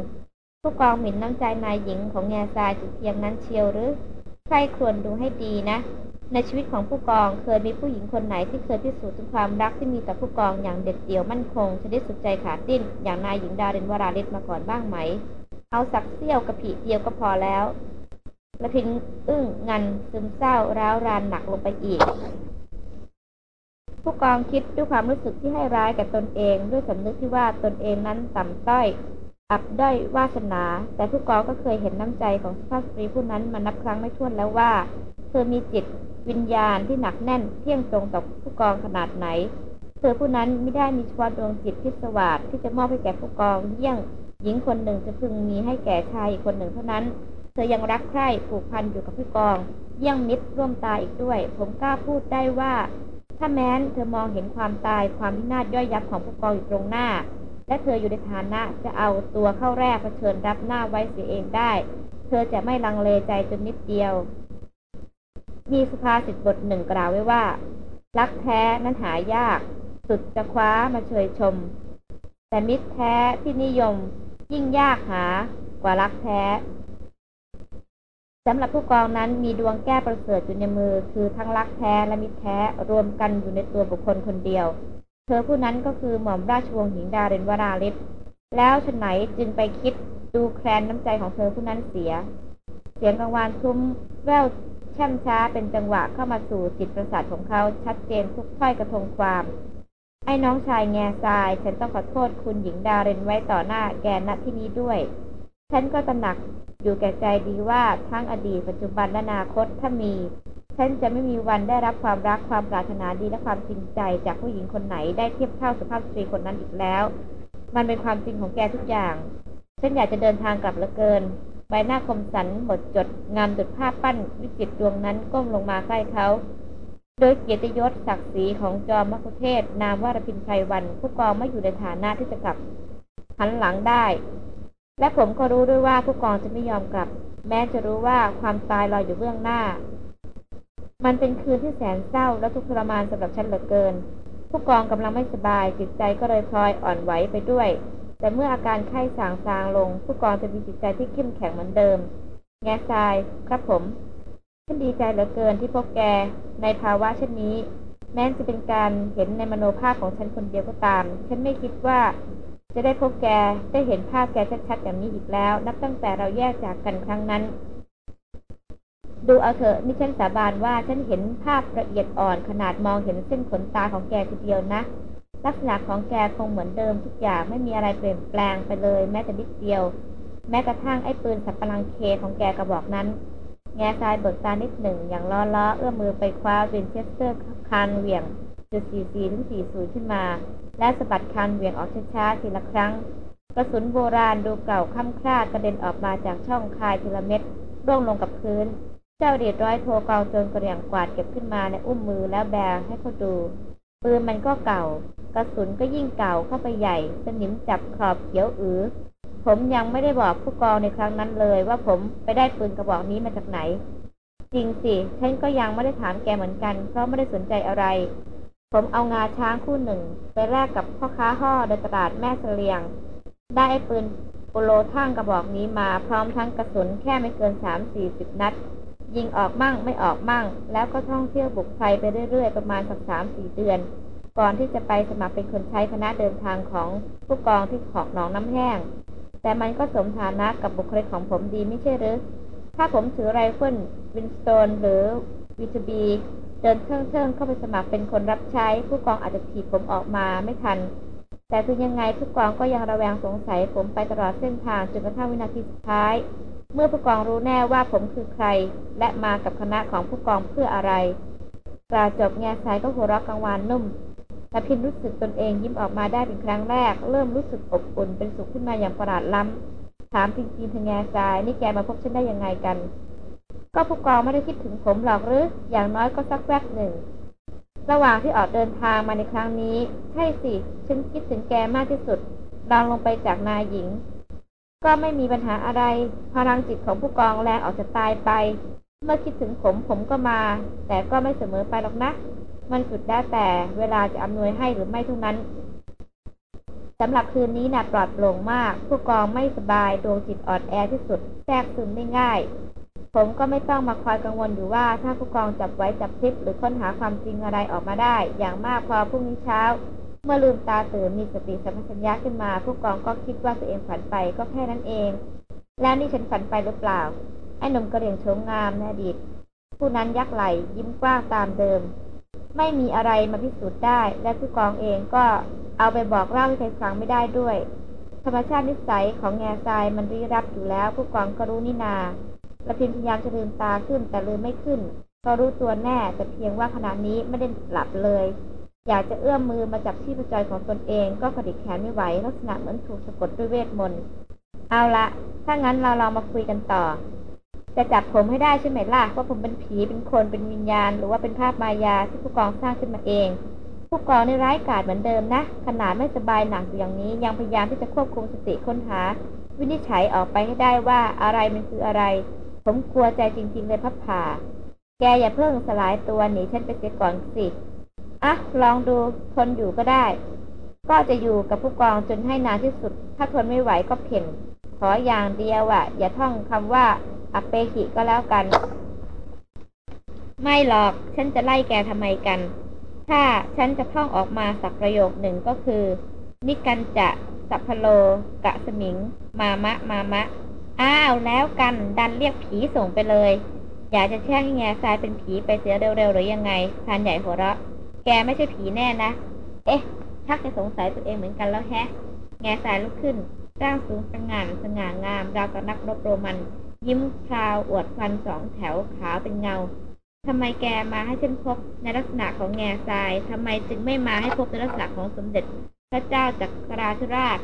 ผู้กองหมิ่นน้ำใจนายหญิงของแง่ทรายจุดเพียงนั้นเชียวหรือใครควรดูให้ดีนะ ในชีวิตของผู้กองเคยมีผู้หญิงคนไหนที่เคยพิสูจน์ถึงความรักที่มีต่อผู้กองอย่างเด็ดเดี่ยวมั่นคงชนิดสุดใจขาดดิ้นอย่างนายหญิงดาเรนวราลิศมาก่อนบ้างไหม เอาสักเสี้ยวกระผีเดียวก็พอแล้วละพินอึ้งงันซึมเศร้าร้าวรานหนักลงไปอีก ผู้กองคิดด้วยความรู้สึกที่ให้ร้ายแก่ตนเอง ด้วยสำนึกที่ว่าตนเองนั้นต่ำต้อย อับด้อยวาสนา แต่ผู้กองก็เคยเห็นน้ำใจของสุภาพสตรีผู้นั้นมานับครั้งไม่ถ้วนแล้วว่า เธอมีจิตวิญญาณที่หนักแน่นเที่ยงตรงต่อผู้กองขนาดไหน เธอผู้นั้นไม่ได้มีเฉพาะดวงจิตพิศวาสที่จะมอบให้แก่ผู้กองเยี่ยงหญิงคนหนึ่งจะพึงมีให้แก่ชายอีกคนหนึ่งเท่านั้น เธอยังรักใคร่ผูกพันอยู่กับผู้กอง เยี่ยงมิตรร่วมตายอีกด้วย ผมกล้าพูดได้ว่า ถ้าแม้นเธอมองเห็นความตายความพินาศย่อยยับของผู้กองอยู่ตรงหน้า และเธออยู่ในฐานะจะเอาตัวเข้าแรกเผชิญรับหน้าไว้เสียเองได้ เธอจะไม่ลังเลใจจนนิดเดียว มีสุภาษิตบทหนึ่งกล่าวไว้ว่า รักแท้นั้นหายาก สุดจะคว้ามาเชยชม แต่มิตรแท้ที่นิยมยิ่งยากหากว่ารักแท้สำหรับผู้กองนั้นมีดวงแก้ประเสริฐอยู่ในมือ คือทั้งรักแท้และมิตรแท้รวมกันอยู่ในตัวบุคคลคนเดียว เธอผู้นั้นก็คือหม่อมราชวงศ์หญิงดาเรนวราลิศแล้วฉนไหนจึงไปคิดดูแคลนน้ำใจของเธอผู้นั้นเสีย เสียงกังวานทุ้มแววแช่มช้าเป็นจังหวะเข้ามาสู่จิตประสาทของเขาชัดเจนทุกถ้อยกระทงความ ไอ้น้องชายแง่ทราย ฉันต้องขอโทษคุณหญิงดาเรนไว้ต่อหน้าแกณที่นี้ด้วย ฉันก็ตระหนักอยู่แก่ใจดีว่าทั้งอดีตปัจจุบันและอนาคตถ้ามี ฉันจะไม่มีวันได้รับความรักความปรารถนาดีและความจริงใจจากผู้หญิงคนไหนได้เทียบเท่าสุภาพสตรีคนนั้นอีกแล้ว มันเป็นความจริงของแกทุกอย่าง ฉันอยากจะเดินทางกลับเหลือเกิน ใบหน้าคมสันหมดจดงามดุดภาพปั้นวิจิตรดวงนั้นก้มลงมาใกล้เขาโดยเกียรติยศศักดิ์ศรีของจอมมัคคุเทศ นามว่ารพินไพรวัน ผู้กองไม่อยู่ในฐานะที่จะกลับหันหลังได้ และผมก็รู้ด้วยว่าผู้กองจะไม่ยอมกลับ แม้จะรู้ว่าความตายรออยู่เบื้องหน้า มันเป็นคืนที่แสนเศร้าและทุกข์ทรมานสำหรับฉันเหลือเกิน ผู้กองกำลังไม่สบายจิตใจก็เลยพลอยอ่อนไหวไปด้วย แต่เมื่ออาการไข้สางซางลง ผู้กองจะมีจิตใจที่เข้มแข็งเหมือนเดิม แง่ทรายครับผมฉันดีใจเหลือเกินที่พบแกในภาวะเช่นนี้ แม้จะเป็นการเห็นในมโนภาพของฉันคนเดียวก็ตาม ฉันไม่คิดว่าจะได้พบแกได้เห็นภาพแกชัดๆอย่างนี้อีกแล้ว นับตั้งแต่เราแยกจากกันครั้งนั้น ดูเอาเถอะนี่ฉันสาบานว่าฉันเห็นภาพละเอียดอ่อนขนาดมองเห็นเส้นขนตาของแกทีเดียวนะ ลักษณะของแกคงเหมือนเดิมทุกอย่างไม่มีอะไรเปลี่ยนแปลงไปเลย แม้แต่นิดเดียว แม้กระทั่งไอ้ปืนสับปะรังเคของแกกระบอกนั้น แง่ทรายเบิกตานิดหนึ่งอย่างล้อล้อเอื้อมมือไปคว้าวินเชสเตอร์คานเหวี่ยงจุดสี่สี่ถึงสี่ศูนย์ขึ้นมา และสะบัดคานเหวี่ยงออกช้าๆทีละครั้งกระสุนโบราณดูเก่าค่ำคลาดกระเด็นออกมาจากช่องคายทีละเม็ดร่วงลงกับพื้น เจ้าเดียดร้อยโทรกองโจนกระเหี่ยงกวาดเก็บขึ้นมาในอุ้มมือแล้วแบกให้เขาดูปืนมันก็เก่า กระสุนก็ยิ่งเก่าเข้าไปใหญ่สนิมจับขอบเขียวอือผมยังไม่ได้บอกผู้กองในครั้งนั้นเลย ว่าผมไปได้ปืนกระบอกนี้มาจากไหน จริงสิฉันก็ยังไม่ได้ถามแกเหมือนกัน เพราะไม่ได้สนใจอะไร ผมเอางาช้างคู่หนึ่ง ไปแลกกับพ่อค้าห่อในตลาดแม่เสลียง ได้ไอ้ปืนโปโลทั่งกระบอกนี้มาพร้อมทั้งกระสุนแค่ไม่เกินสามสี่สิบนัด ยิงออกมั่งไม่ออกมั่ง แล้วก็ท่องเที่ยวบุกไทยไปเรื่อยๆ ประมาณสักสามสี่เดือน ก่อนที่จะไปสมัครเป็นคนใช้คณะเดินทางของผู้กองที่ขอกหนองน้ำแห้ง แต่มันก็สมฐานะกับบุคลิกของผมดีไม่ใช่หรือ ถ้าผมถือไรเฟิลวินสโตนหรือเวเธอร์บีเดินเขื่องๆเข้าไปสมัครเป็นคนรับใช้ ผู้กองอาจจะถีบผมออกมาไม่ทัน แต่ถึงยังไงผู้กองก็ยังระแวงสงสัยผมไปตลอดเส้นทางจนกระทั่งวินาทีสุดท้าย เมื่อผู้กองรู้แน่ว่าผมคือใคร และมากับคณะของผู้กองเพื่ออะไรกล่าวจบแงซายก็หัวเราะกังวานนุ่มแต่รพินทร์รู้สึกตนเองยิ้มออกมาได้เป็นครั้งแรก เริ่มรู้สึกอบอุ่นเป็นสุขขึ้นมาอย่างประหลาดล้ำ ถามจริงๆเธอแง่ทรายนี่แกมาพบฉันได้ยังไงกัน ก็ผู้กองไม่ได้คิดถึงผมหรอกหรือ อย่างน้อยก็สักแวบหนึ่ง ระหว่างที่ออกเดินทางมาในครั้งนี้ ใช่สิ ฉันคิดถึงแกมากที่สุดลองลงไปจากนายหญิง ก็ไม่มีปัญหาอะไร พลังจิตของผู้กองแรงออกจะตายไป เมื่อคิดถึงผมผมก็มา แต่ก็ไม่เสมอไปหรอกนะ มันสุดแล้แต่เวลาจะอำนวยให้หรือไม่เท่านั้นสำหรับคืนนี้นะ่ะปลอดโปร่งมาก ผู้กองไม่สบายดวงจิตอ่อนแอที่สุดแทรกซึมได้ง่าย ผมก็ไม่ต้องมาคอยกังวลอยู่ว่า ถ้าผู้กองจับไว้จับพลิบหรือค้นหาความจริงอะไรออกมาได้ อย่างมากพอพรุ่งนี้เช้า เมื่อลืมตาตื่นมีสติสัมปชัญญะขึ้นมา ผู้กองก็คิดว่าตัวเองฝันไปก็แค่นั้นเอง แล้วนี่ฉันฝันไปหรือเปล่า ไอ้หนุ่มกระเหรี่ยงโฉมงามในอดีตผู้นั้นยักไหลยิ้มกว้างตามเดิม ไม่มีอะไรมาพิสูจน์ได้ และผู้กองเองก็เอาไปบอกเล่าให้ใครฟังไม่ได้ด้วย ธรรมชาตินิสัยของแง่ทรายมันรีรับอยู่แล้ว ผู้กองก็รู้นี่นาละพินพยายามจะลืมตาขึ้นแต่ลืมไม่ขึ้น ก็รู้ตัวแน่แต่เพียงว่าขณะนี้ไม่ได้หลับเลย อยากจะเอื้อมมือมาจับที่ประจอยของตนเองก็กระดิกแขนไม่ไหว ลักษณะเหมือนถูกสะกดด้วยเวทมนต์ เอาละ ถ้างั้นเราลองมาคุยกันต่อ จะจับผมให้ได้ใช่ไหมล่ะ ว่าผมเป็นผี เป็นคน เป็นวิญญาณ หรือว่าเป็นภาพมายาที่ผู้กองสร้างขึ้นมาเอง ผู้กองในร้ายกาจเหมือนเดิมนะ ขนาดไม่สบายหนักอย่างนี้ ยังพยายามที่จะควบคุมสติค้นหา วินิจฉัยออกไปให้ได้ว่าอะไรมันคืออะไร ผมกลัวใจจริง ๆ เลยพับผ่า แกอย่าเพิ่งสลายตัวหนีฉันไปเสียก่อนสิ อะลองดูทนอยู่ก็ได้ ก็จะอยู่กับผู้กองจนให้นานที่สุด ถ้าทนไม่ไหวก็เพ่นขออย่างเดียวอะ่ะ อย่าท่องคำว่าอัปเปหิก็แล้วกัน ไม่หรอก ฉันจะไล่แกทำไมกัน ถ้าฉันจะท่องออกมาสักประโยคหนึ่งก็คือ นิกันจะสัพพโล กะสมิง มามะ มามะ อ้าวแล้วกัน ดันเรียกผีส่งไปเลย อยากจะแช่งแง่ทรายเป็นผีไปเสียเร็วๆหรือยังไงพานใหญ่หัวเราะ แกไม่ใช่ผีแน่นะ เอ๊ะ ชักจะสงสัยตัวเองเหมือนกันแล้วแฮะ แง่ทรายลุกขึ้น ร่างสูงสง่านสง่างาม ราวกับนักรบโรมัน ยิ้มคราวอวดฟันสองแถวขาวเป็นเงาทำไมแกมาให้ฉันพบในลักษณะของแง่ทรายทำไมจึงไม่มาให้พบในลักษณะของสมเด็จ พระเจ้าจากราธิราช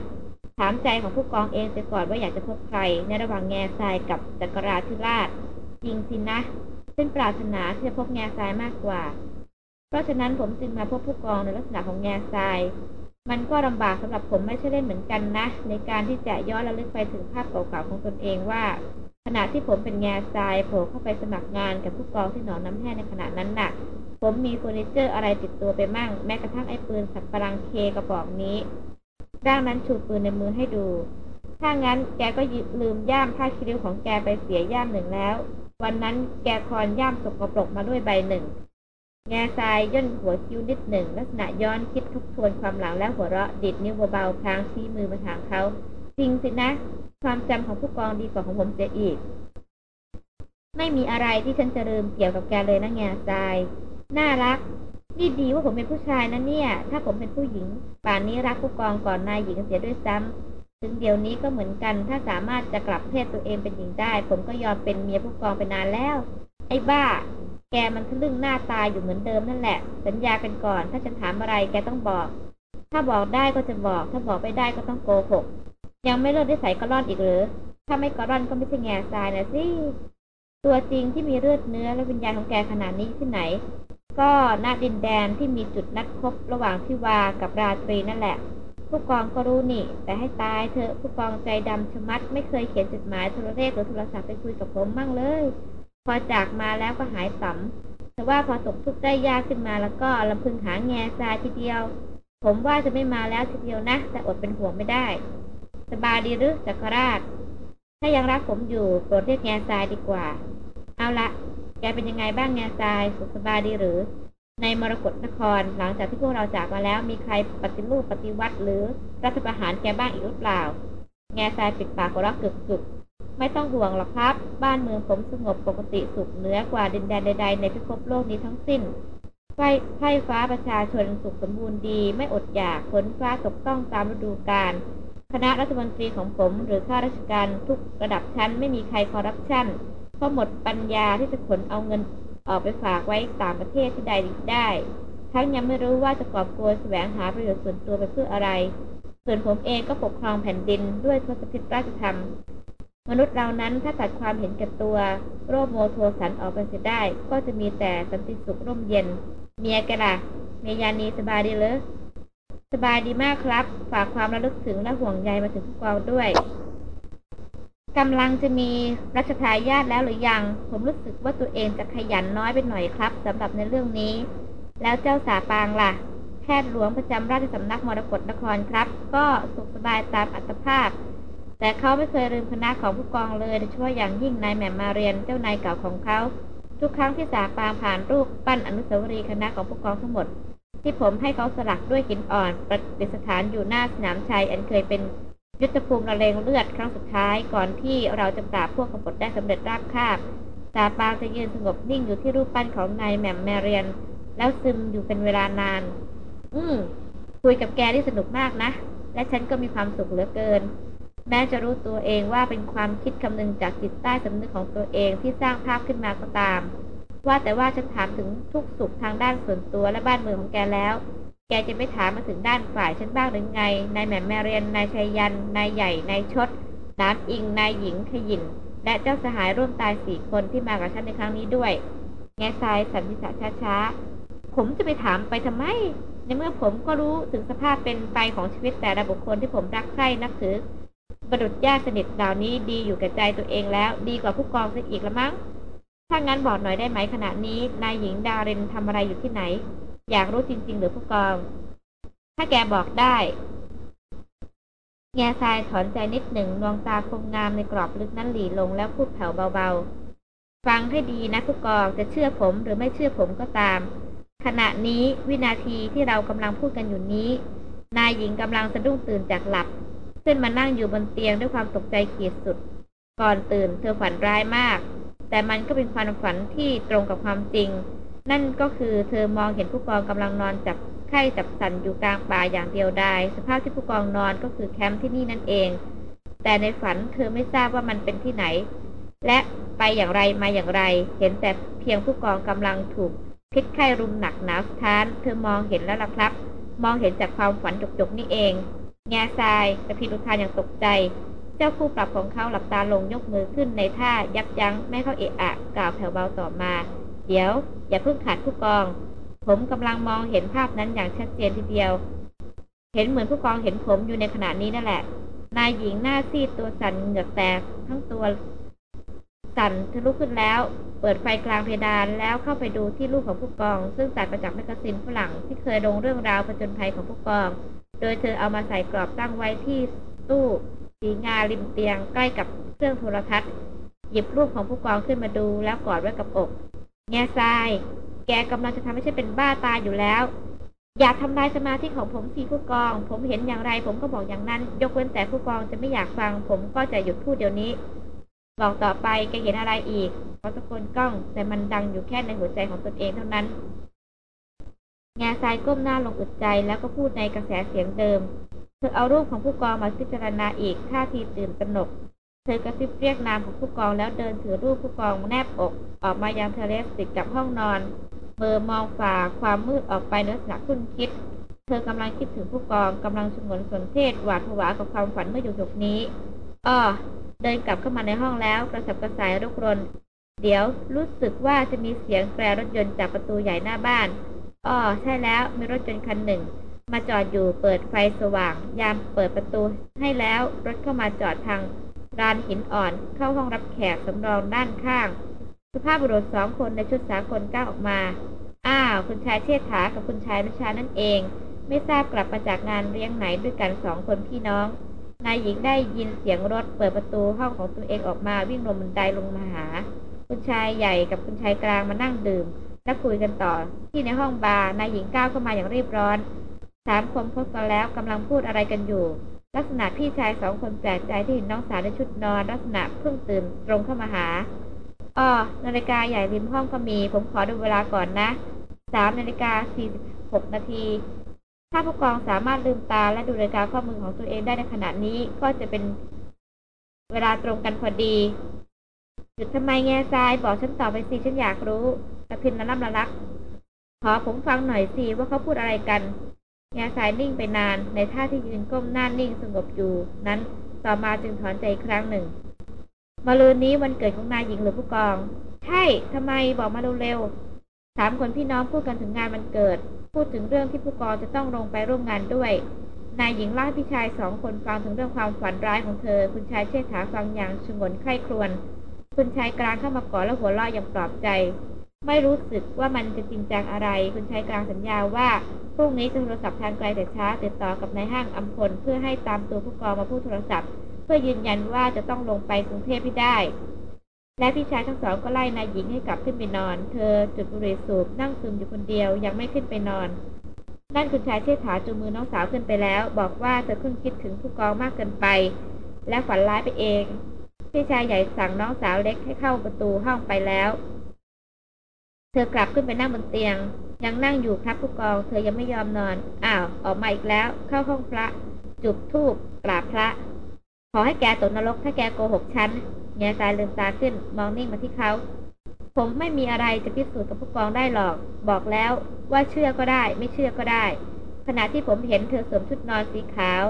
ถามใจของผู้กองเองแต่ก่อนว่าอยากจะพบใคร ในระหว่างแง่ทรายกับจักรราธิราช จริงสินะ ฉันปรารถนาที่จะพบแง่ทรายมากกว่า เพราะฉะนั้นผมจึงมาพบผู้กองในลักษณะของแง่ทราย มันก็ลำบากสำหรับผมไม่ใช่เล่นเหมือนกันนะ ในการที่จะย้อนระลึกไปถึงภาพเก่าๆของตนเองว่า ขณะที่ผมเป็นแง่ทรายโผล่เข้าไปสมัครงานกับผู้กองที่หนองน้ำแห้งในขณะนั้นน่ะ ผมมีเฟอร์นิเจอร์อะไรติดตัวไปมั่ง แม้กระทั่งไอ้ปืนสับปะรังเคกระบอกนี้ร่างนั้นชูปืนในมือให้ดู ถ้างั้นแกก็ลืมย่ามผ้าคิริวของแกไปเสียย่ามหนึ่งแล้ว วันนั้นแกคอนย่ามสกปรกมาด้วยใบหนึ่ง แง่ทรายย่นหัวคิ้วนิดหนึ่ง ลักษณะย้อนคิดทบทวนความหลังแล้วหัวเราะดิดนิ้วเบาๆพลางชี้มือมาทางเขาจริงสินะ ความจำของผู้กองดีกว่าของผมเสียอีก ไม่มีอะไรที่ฉันจะลืมเกี่ยวกับแกเลยนะแง่ทราย น่ารักนี่ดีว่าผมเป็นผู้ชายนะเนี่ย ถ้าผมเป็นผู้หญิง ป่านนี้รักผู้กองก่อนนายหญิงเสียด้วยซ้ำถึงเดี๋ยวนี้ก็เหมือนกัน ถ้าสามารถจะกลับเพศตัวเองเป็นหญิงได้ ผมก็ยอมเป็นเมียผู้กองไปนานแล้ว ไอ้บ้า แกมันทะลึ่งหน้าตายอยู่เหมือนเดิมนั่นแหละ สัญญากันก่อน ถ้าฉันถามอะไรแกต้องบอก ถ้าบอกได้ก็จะบอก ถ้าบอกไม่ได้ก็ต้องโกหก ยังไม่เลิกได้ใส่กระร่อนอีกหรือ ถ้าไม่กระร่อนก็ไม่ใช่แง่ทรายนะสิ ตัวจริงที่มีเลือดเนื้อและวิญญาณของแกขนาดนี้ที่ไหน ก็ณดินแดนที่มีจุดนัดพบระหว่างทิวากับราตรีนั่นแหละผู้กองก็รู้นี่ แต่ให้ตายเถอะผู้กองใจดำชะมัด ไม่เคยเขียนจดหมายโทรเลขหรือโทรศัพท์ไปคุยกับผมมั่งเลย พอจากมาแล้วก็หายสัมแต่ว่าพอตกทุกข์ได้ยากขึ้นมาแล้วก็ลำพึงหาแง่ทรายทีเดียว ผมว่าจะไม่มาแล้วทีเดียวนะ แต่อดเป็นห่วงไม่ได้ สบายดีหรือจักรราช ถ้ายังรักผมอยู่โปรดเรียกแง่ทรายดีกว่า เอาละแกเป็นยังไงบ้างแง่ทรายสุขสบายดีหรือ ในมรกรนครหลังจากที่พวกเราจากมาแล้ว มีใครปฏิรูปปฏิวัติ หรือรัฐประหารแกบ้างอีกหรือเปล่า แง่ทรายปิดปากหัวเราะกึกกึก ไม่ต้องห่วงหรอกครับ บ้านเมืองผมสงบปกติสุขเหนือกว่าดินแดนใด ๆ ในพิภพโลกนี้ทั้งสิ้นไฟไฟฟ้าประชาชนสุขสมบูรณ์ดี ไม่อดอยากฝนฟ้าตกต้องตามฤดูกาลคณะรัฐมนตรีของผมหรือข้าราชการทุกระดับชั้นไม่มีใครคอร์รัปชันเพราะหมดปัญญาที่จะขนเอาเงินออกไปฝากไว้ต่างประเทศที่ใดได้ ทั้งยังไม่รู้ว่าจะกอบโกยแสวงหาประโยชน์ส่วนตัวไปเพื่ออะไร ส่วนผมเองก็ปกครองแผ่นดินด้วยทศพิธราชธรรม มนุษย์เรานั้นถ้าตัดความเห็นแก่ตัว โรคโมโทสันออกไปเสียได้ ก็จะมีแต่สันติสุขร่มเย็น เมียแกล่ะ เมียยานีสบายดีเลยสบายดีมากครับ ฝากความระลึกถึงและห่วงใยมาถึงพวกเราด้วยกำลังจะมีรัชทายาทแล้วหรือยัง ผมรู้สึกว่าตัวเองจะขยันน้อยไปหน่อยครับสำหรับในเรื่องนี้ แล้วเจ้าสาปางล่ะ แพทย์หลวงประจำราชสำนักมรกรนครครับ ก็สุขสบายตามอัตภาพ แต่เขาไม่เคยลืมคณะของผู้กองเลยโดยเฉพาะอย่างยิ่งนายแหม่มมาเรียนเจ้านายเก่าของเขา ทุกครั้งที่สาปางผ่านรูปปั้นอนุสาวรีย์คณะของผู้กองทั้งหมด ที่ผมให้เขาสลักด้วยหินอ่อนประดิษฐานอยู่หน้าสนามชัยอันเคยเป็นยุทธภูมิระเลงเลือดครั้งสุดท้ายก่อนที่เราจะปราบพวกขบฏได้สำเร็จราบคาบซาปางจะยืนสงบนิ่งอยู่ที่รูปปั้นของนายแหม่มแมเรียน แล้วซึมอยู่เป็นเวลานาน อืมคุยกับแกที่สนุกมากนะ และฉันก็มีความสุขเหลือเกิน แม้จะรู้ตัวเองว่าเป็นความคิดคำนึงจากจิตใต้สำนึกของตัวเองที่สร้างภาพขึ้นมาก็ตาม ว่าแต่ว่าฉันถามถึงทุกสุขทางด้านส่วนตัวและบ้านเมืองของแกแล้ว แกจะไม่ถามมาถึงด้านฝ่ายฉันบ้างหรือไง นายแหม่มแมเรียน นายชัยยัน นายใหญ่ นายชด น้ำอิง นายหญิงขยิน และเจ้าสหายร่วมตายสี่คนที่มากับฉันในครั้งนี้ด้วย แง่ทรายสันติษะช้าๆ ผมจะไปถามไปทำไม ในเมื่อผมก็รู้ถึงสภาพเป็นไปของชีวิตแต่ละบุคคลที่ผมรักใคร่นับถือ ประดุจญาติสนิทเหล่านี้ดีอยู่กับใจตัวเองแล้ว ดีกว่าผู้กองซะอีกละมั้ง ถ้างั้นบอกหน่อยได้ไหมขณะนี้นายหญิงดารินทำอะไรอยู่ที่ไหน อยากรู้จริง ๆ หรือผู้กอง ถ้าแกบอกได้ แง่ทรายถอนใจนิดหนึ่งดวงตาคมงามในกรอบลึกนั้นหลีลงแล้วพูดแผ่วเบาๆ ฟังให้ดีนะผู้กองจะเชื่อผมหรือไม่เชื่อผมก็ตาม ขณะนี้วินาทีที่เรากำลังพูดกันอยู่นี้ นายหญิงกำลังสะดุ้งตื่นจากหลับ ขึ้นมานั่งอยู่บนเตียงด้วยความตกใจขีดสุด ก่อนตื่นเธอฝันร้ายมาก แต่มันก็เป็นความฝันที่ตรงกับความจริง นั่นก็คือเธอมองเห็นผู้กองกำลังนอนจับไข้จับสันอยู่กลางป่าอย่างเดียวดายสภาพที่ผู้กองนอนก็คือแคมป์ที่นี่นั่นเอง แต่ในฝันเธอไม่ทราบว่ามันเป็นที่ไหน และไปอย่างไรมาอย่างไร เห็นแต่เพียงผู้กองกำลังถูกพิษไข้รุมหนักหนาวสถาน เธอมองเห็นแล้วล่ะครับ มองเห็นจากความฝันจกๆนี่เอง แง่ทรายกระพินอุทานอย่างตกใจ เจ้าคู่ปรับของเขาหลับตาลงยกมือขึ้นในท่ายับยั้งไม่เข้าเอะอะ กล่าวแผ่วเบาต่อมา เดี๋ยว อย่าเพิ่งขัดผู้กอง ผมกำลังมองเห็นภาพนั้นอย่างชัดเจนทีเดียว เห็นเหมือนผู้กองเห็นผมอยู่ในขณะนี้นั่นแหละ นายหญิงหน้าซีดตัวสั่นเหงื่อแตกทั้งตัวสั่นทะลุขึ้นแล้ว เปิดไฟกลางเพดานแล้วเข้าไปดูที่รูปของผู้กอง ซึ่งตัดมาจากแมกกาซีนฝรั่งที่เคยลงเรื่องราวผจญภัยของผู้กอง โดยเธอเอามาใส่กรอบตั้งไว้ที่ตู้สีงาริมเตียงใกล้กับเครื่องโทรทัศน์ หยิบรูปของผู้กองขึ้นมาดูแล้วกอดไว้กับอก แง่ทราย แกกำลังจะทำให้ฉันเป็นบ้าตายอยู่แล้ว อย่าทำลายสมาธิของผมสิผู้กอง ผมเห็นอย่างไรผมก็บอกอย่างนั้น ยกเว้นแต่ผู้กองจะไม่อยากฟัง ผมก็จะหยุดพูดเดี๋ยวนี้ บอกต่อไปแกเห็นอะไรอีกเขาตะโกนกล้อง แต่มันดังอยู่แค่ในหัวใจของตนเองเท่านั้น แง่ทรายก้มหน้าลงอึดใจแล้วก็พูดในกระแสเสียงเดิม เธอเอารูปของผู้กองมาพิจารณาอีกท่าทีตื่นตระหนก เธอกระซิบเรียกนามของผู้กองแล้วเดินถือรูปผู้กองแนบอก ออกมายังเทเลสติดกับห้องนอนเมอมองฝ่าความมืดออกไปในลักษณะคุ้นคิด เธอกำลังคิดถึงผู้กองกำลังชงนสนเทศหวาดผวากับความฝันเมื่ออยู่หยกนี้อ้อเดินกลับเข้ามาในห้องแล้วกระสับกระส่ายรุกรน เดี๋ยวรู้สึกว่าจะมีเสียงแตรรถยนต์จากประตูใหญ่หน้าบ้าน อ้อใช่แล้วมีรถยนต์คันหนึ่ง มาจอดอยู่เปิดไฟสว่าง ยามเปิดประตูให้แล้วรถเข้ามาจอดทางลานหินอ่อนเข้าห้องรับแขกสำรองด้านข้าง สุภาพบุรุษสองคนในชุดสากลก้าวออกมา อ้าว คุณชายเชษฐากับคุณชายนุชานั่นเอง ไม่ทราบกลับมาจากงานเลี้ยงไหนด้วยกันสองคนพี่น้องนายหญิงได้ยินเสียงรถเปิดประตูห้องของตัวเองออกมาวิ่งลงบันไดลงมาหา คุณชายใหญ่กับคุณชายกลางมานั่งดื่ม และคุยกันต่อ ที่ในห้องบาร์นายหญิงก้าวเข้ามาอย่างรีบร้อนสามคนพบกันแล้วกำลังพูดอะไรกันอยู่ ลักษณะพี่ชายสองคนแปลกใจที่เห็นน้องสาวในชุดนอน ลักษณะเพิ่งตื่นตรงเข้ามาหาอ๋อนาฬิกาใหญ่ริมห้องก็มี ผมขอดูเวลาก่อนนะสามนาฬิกาสี่สิบหกนาทีถ้าผู้กองสามารถลืมตาและดูนาฬิกาข้อมือของตัวเองได้ในขณะนี้ก็จะเป็นเวลาตรงกันพอดีหยุดทำไมแง่ทรายบอกฉันต่อไปสิฉันอยากรู้ ระพินละล่ำละลัก ขอผมฟังหน่อยสิว่าเขาพูดอะไรกันแง่ทรายนิ่งไปนาน ในท่าที่ยืนก้มหน้านิ่งสงบอยู่ นั้นต่อมาจึงถอนใจครั้งหนึ่ง มาลืนนี้วันเกิดของนายหญิงหรือผู้กอง ใช่ทำไมบอกมาเร็วๆสามคนพี่น้องพูดกันถึงงานวันเกิด พูดถึงเรื่องที่ผู้กองจะต้องลงไปร่วมงานด้วย นายหญิงเล่าให้พี่ชายสองคนฟังถึงเรื่องความฝันร้ายของเธอ คุณชายเชษฐาฟังอย่างชงนไข้ครวน คุณชายกลางเข้ามากอดและหัวเราะอย่างปลอบใจ ไม่รู้สึกว่ามันจะจริงจังอะไร คุณชายกลางสัญญาว่าพรุ่งนี้จะโทรศัพท์ทางไกลแต่ช้า ติดต่อกับนายห้างอัมพลเพื่อให้ตามตัวผู้กองมาพูดโทรศัพท์ เพื่อยืนยันว่าจะต้องลงไปกรุงเทพให้ได้ และพี่ชายทั้งสองก็ไล่นายหญิงให้กลับขึ้นไปนอน เธอจุดบุหรี่สูบนั่งซึมอยู่คนเดียวยังไม่ขึ้นไปนอนนั่นคุณชายเชษฐาจูงมือน้องสาวขึ้นไปแล้ว บอกว่าเธอเพิ่งคิดถึงผู้กองมากเกินไป และฝันร้ายไปเองพี่ชายใหญ่สั่งน้องสาวเล็กให้เข้าประตูห้องไปแล้ว เธอกลับขึ้นไปนั่งบนเตียง ยังนั่งอยู่ครับผู้กอง เธอยังไม่ยอมนอน อ้าว ออกมาอีกแล้ว เข้าห้องพระ จุดธูปกราบพระ ขอให้แกตกนรกถ้าแกโกหกฉันแง่สายลืมตาขึ้น มองนิ่งมาที่เขา ผมไม่มีอะไรจะพิสูจน์กับผู้กองได้หรอก บอกแล้วว่าเชื่อก็ได้ ไม่เชื่อก็ได้ ขณะที่ผมเห็นเธอสวมชุดนอนสีขาว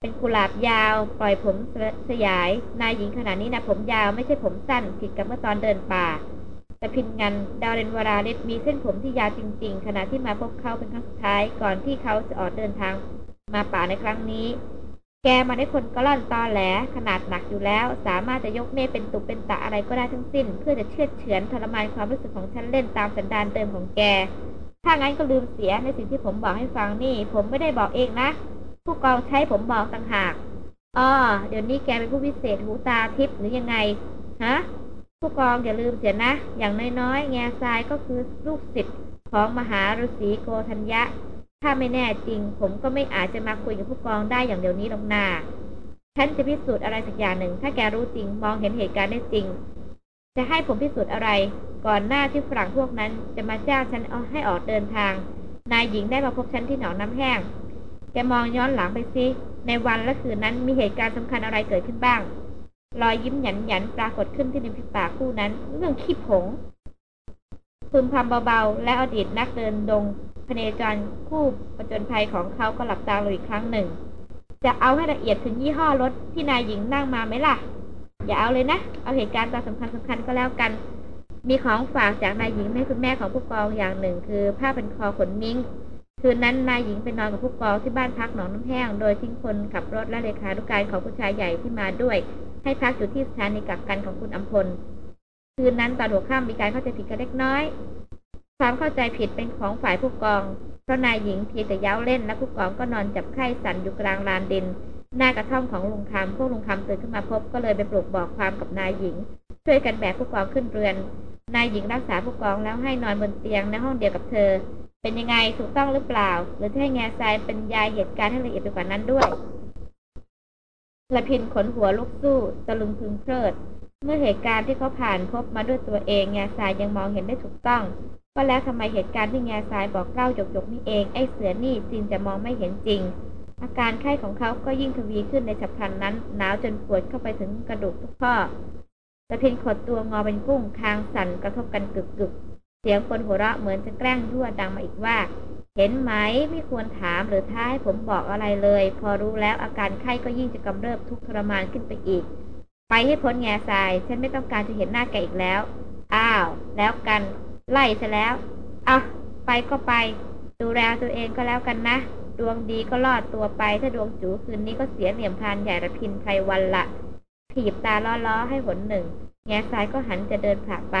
เป็นกุหลาบยาว ปล่อยผมสยาย นายหญิงขนาดนี้นะผมยาวไม่ใช่ผมสั้นผิดกับเมื่อตอนเดินป่า แต่พินงันดาวเรนวราเล็มีเส้นผมที่ยาวจริง ๆ ขณะที่มาพบเขาเป็นครั้งสุดท้ายก่อนที่เขาจะออกเดินทางมาป่าในครั้งนี้ แกมาได้คนกระล่อนตอแหลขนาดหนักอยู่แล้ว สามารถจะยกเมฆเป็นตุเป็นตะอะไรก็ได้ทั้งสิ้น เพื่อจะเชื่อเฉือนทรมานความรู้สึกของฉันเล่นตามสันดานเดิมของแก ถ้างั้นก็ลืมเสียในสิ่งที่ผมบอกให้ฟังนี่ ผมไม่ได้บอกเองนะ ผู้กองใช้ผมบอกต่างหากอ๋อเดี๋ยวนี้แกเป็นผู้พิเศษหูตาทิพย์หรือยังไง ฮะ ผู้กองอย่าลืมเสียนะ อย่างน้อยๆ แง่ทรายก็คือลูกศิษย์ของมหาฤาษีโกธัญญะ ถ้าไม่แน่จริง ผมก็ไม่อาจจะมาคุยกับผู้กองได้อย่างเดี๋ยวนี้ลงนาฉันจะพิสูจน์อะไรสักอย่างหนึ่ง ถ้าแกรู้จริง มองเห็นเหตุการณ์ได้จริง จะให้ผมพิสูจน์อะไร ก่อนหน้าที่ฝรั่งพวกนั้นจะมาจ้างฉันเอาให้ออกเดินทาง นายหญิงได้มาพบฉันที่หนองน้ำแห้ง แกมองย้อนหลังไปซิ ในวันและคืนนั้นมีเหตุการณ์สำคัญอะไรเกิดขึ้นบ้าง รอยยิ้มหยันหยันปรากฏขึ้นที่ริมฝีปากคู่นั้น เรื่องขี้ผงพึมพำเบาๆ และอดีตนักเดินดงพเนจรคู่ประจนภัยของเขาก็หลับตาลงอีกครั้งหนึ่ง จะเอาให้ละเอียดถึงยี่ห้อรถที่นายหญิงนั่งมาไหมล่ะ อย่าเอาเลยนะ เอาเหตุการณ์ตอนสำคัญสำคัญก็แล้วกัน มีของฝากจากนายหญิงให้คุณแม่ของผู้กองอย่างหนึ่ง คือผ้าเป็นคอขนมิ้งคืนนั้นนายหญิงไปนอนกับผู้กองที่บ้านพักหนองน้ำแห้ง โดยทิ้งคนขับรถและเลขานุการของผู้ชายใหญ่ที่มาด้วย ให้พักอยู่ที่สถานีกักกันของคุณอัมพล คืนนั้นตอนหัวค่ำมีการเข้าใจผิดกันเล็กน้อย ความเข้าใจผิดเป็นของฝ่ายผู้กอง เพราะนายหญิงเพียงแต่เย้าเล่นและผู้กองก็นอนจับไข้สันอยู่กลางลานดิน หน้ากระท่อมของลุงคำพวกลุงคำตื่นขึ้นมาพบก็เลยไปปลุกบอกความกับนายหญิง ช่วยกันแบกผู้กองขึ้นเรือน นายหญิงรักษาผู้กองแล้วให้นอนบนเตียงในห้องเดียวกับเธอ เป็นยังไงถูกต้องหรือเปล่า หรือให้แง่ทรายเป็นยายเหตุการณ์ให้ละเอียดไปกว่านั้นด้วย ละพินขนหัวลุกสู้ตะลึงพึงเพลิด เมื่อเหตุการณ์ที่เขาผ่านพบมาด้วยตัวเองแง่ทรายยังมองเห็นได้ถูกต้อง ก็แล้วทำไมเหตุการณ์ที่แง่ทรายบอกเล่าหยกๆนี่เองไอ้เสือนี่จริงจะมองไม่เห็นจริง อาการไข้ของเขาก็ยิ่งทวีขึ้นในฉับพลันนั้นหนาวจนปวดเข้าไปถึงกระดูกทุกข้อแต่เพียงขดตัวงอเป็นกุ้งคางสั่นกระทบกันกึกกึก เสียงคนหัวเราะเหมือนจะแกล้งยั่วดังมาอีกว่า เห็นไหมไม่ควรถามหรือท้าให้ผมบอกอะไรเลย พอรู้แล้วอาการไข้ก็ยิ่งจะกำเริบทุกทรมานขึ้นไปอีก ไปให้พ้นแง่ทราย ฉันไม่ต้องการจะเห็นหน้าแกอีกแล้ว อ้าว แล้วกัน ไล่ซะแล้วเอาไปก็ไป ดูแลตัวเองก็แล้วกันนะ ดวงดีก็รอดตัวไป ถ้าดวงจูคืนนี้ก็เสียเหลี่ยมพานใหญ่ระพินไพรวันละถีบตาล้อๆให้หนหนึ่ง แง่ทรายก็หันจะเดินผ่าไป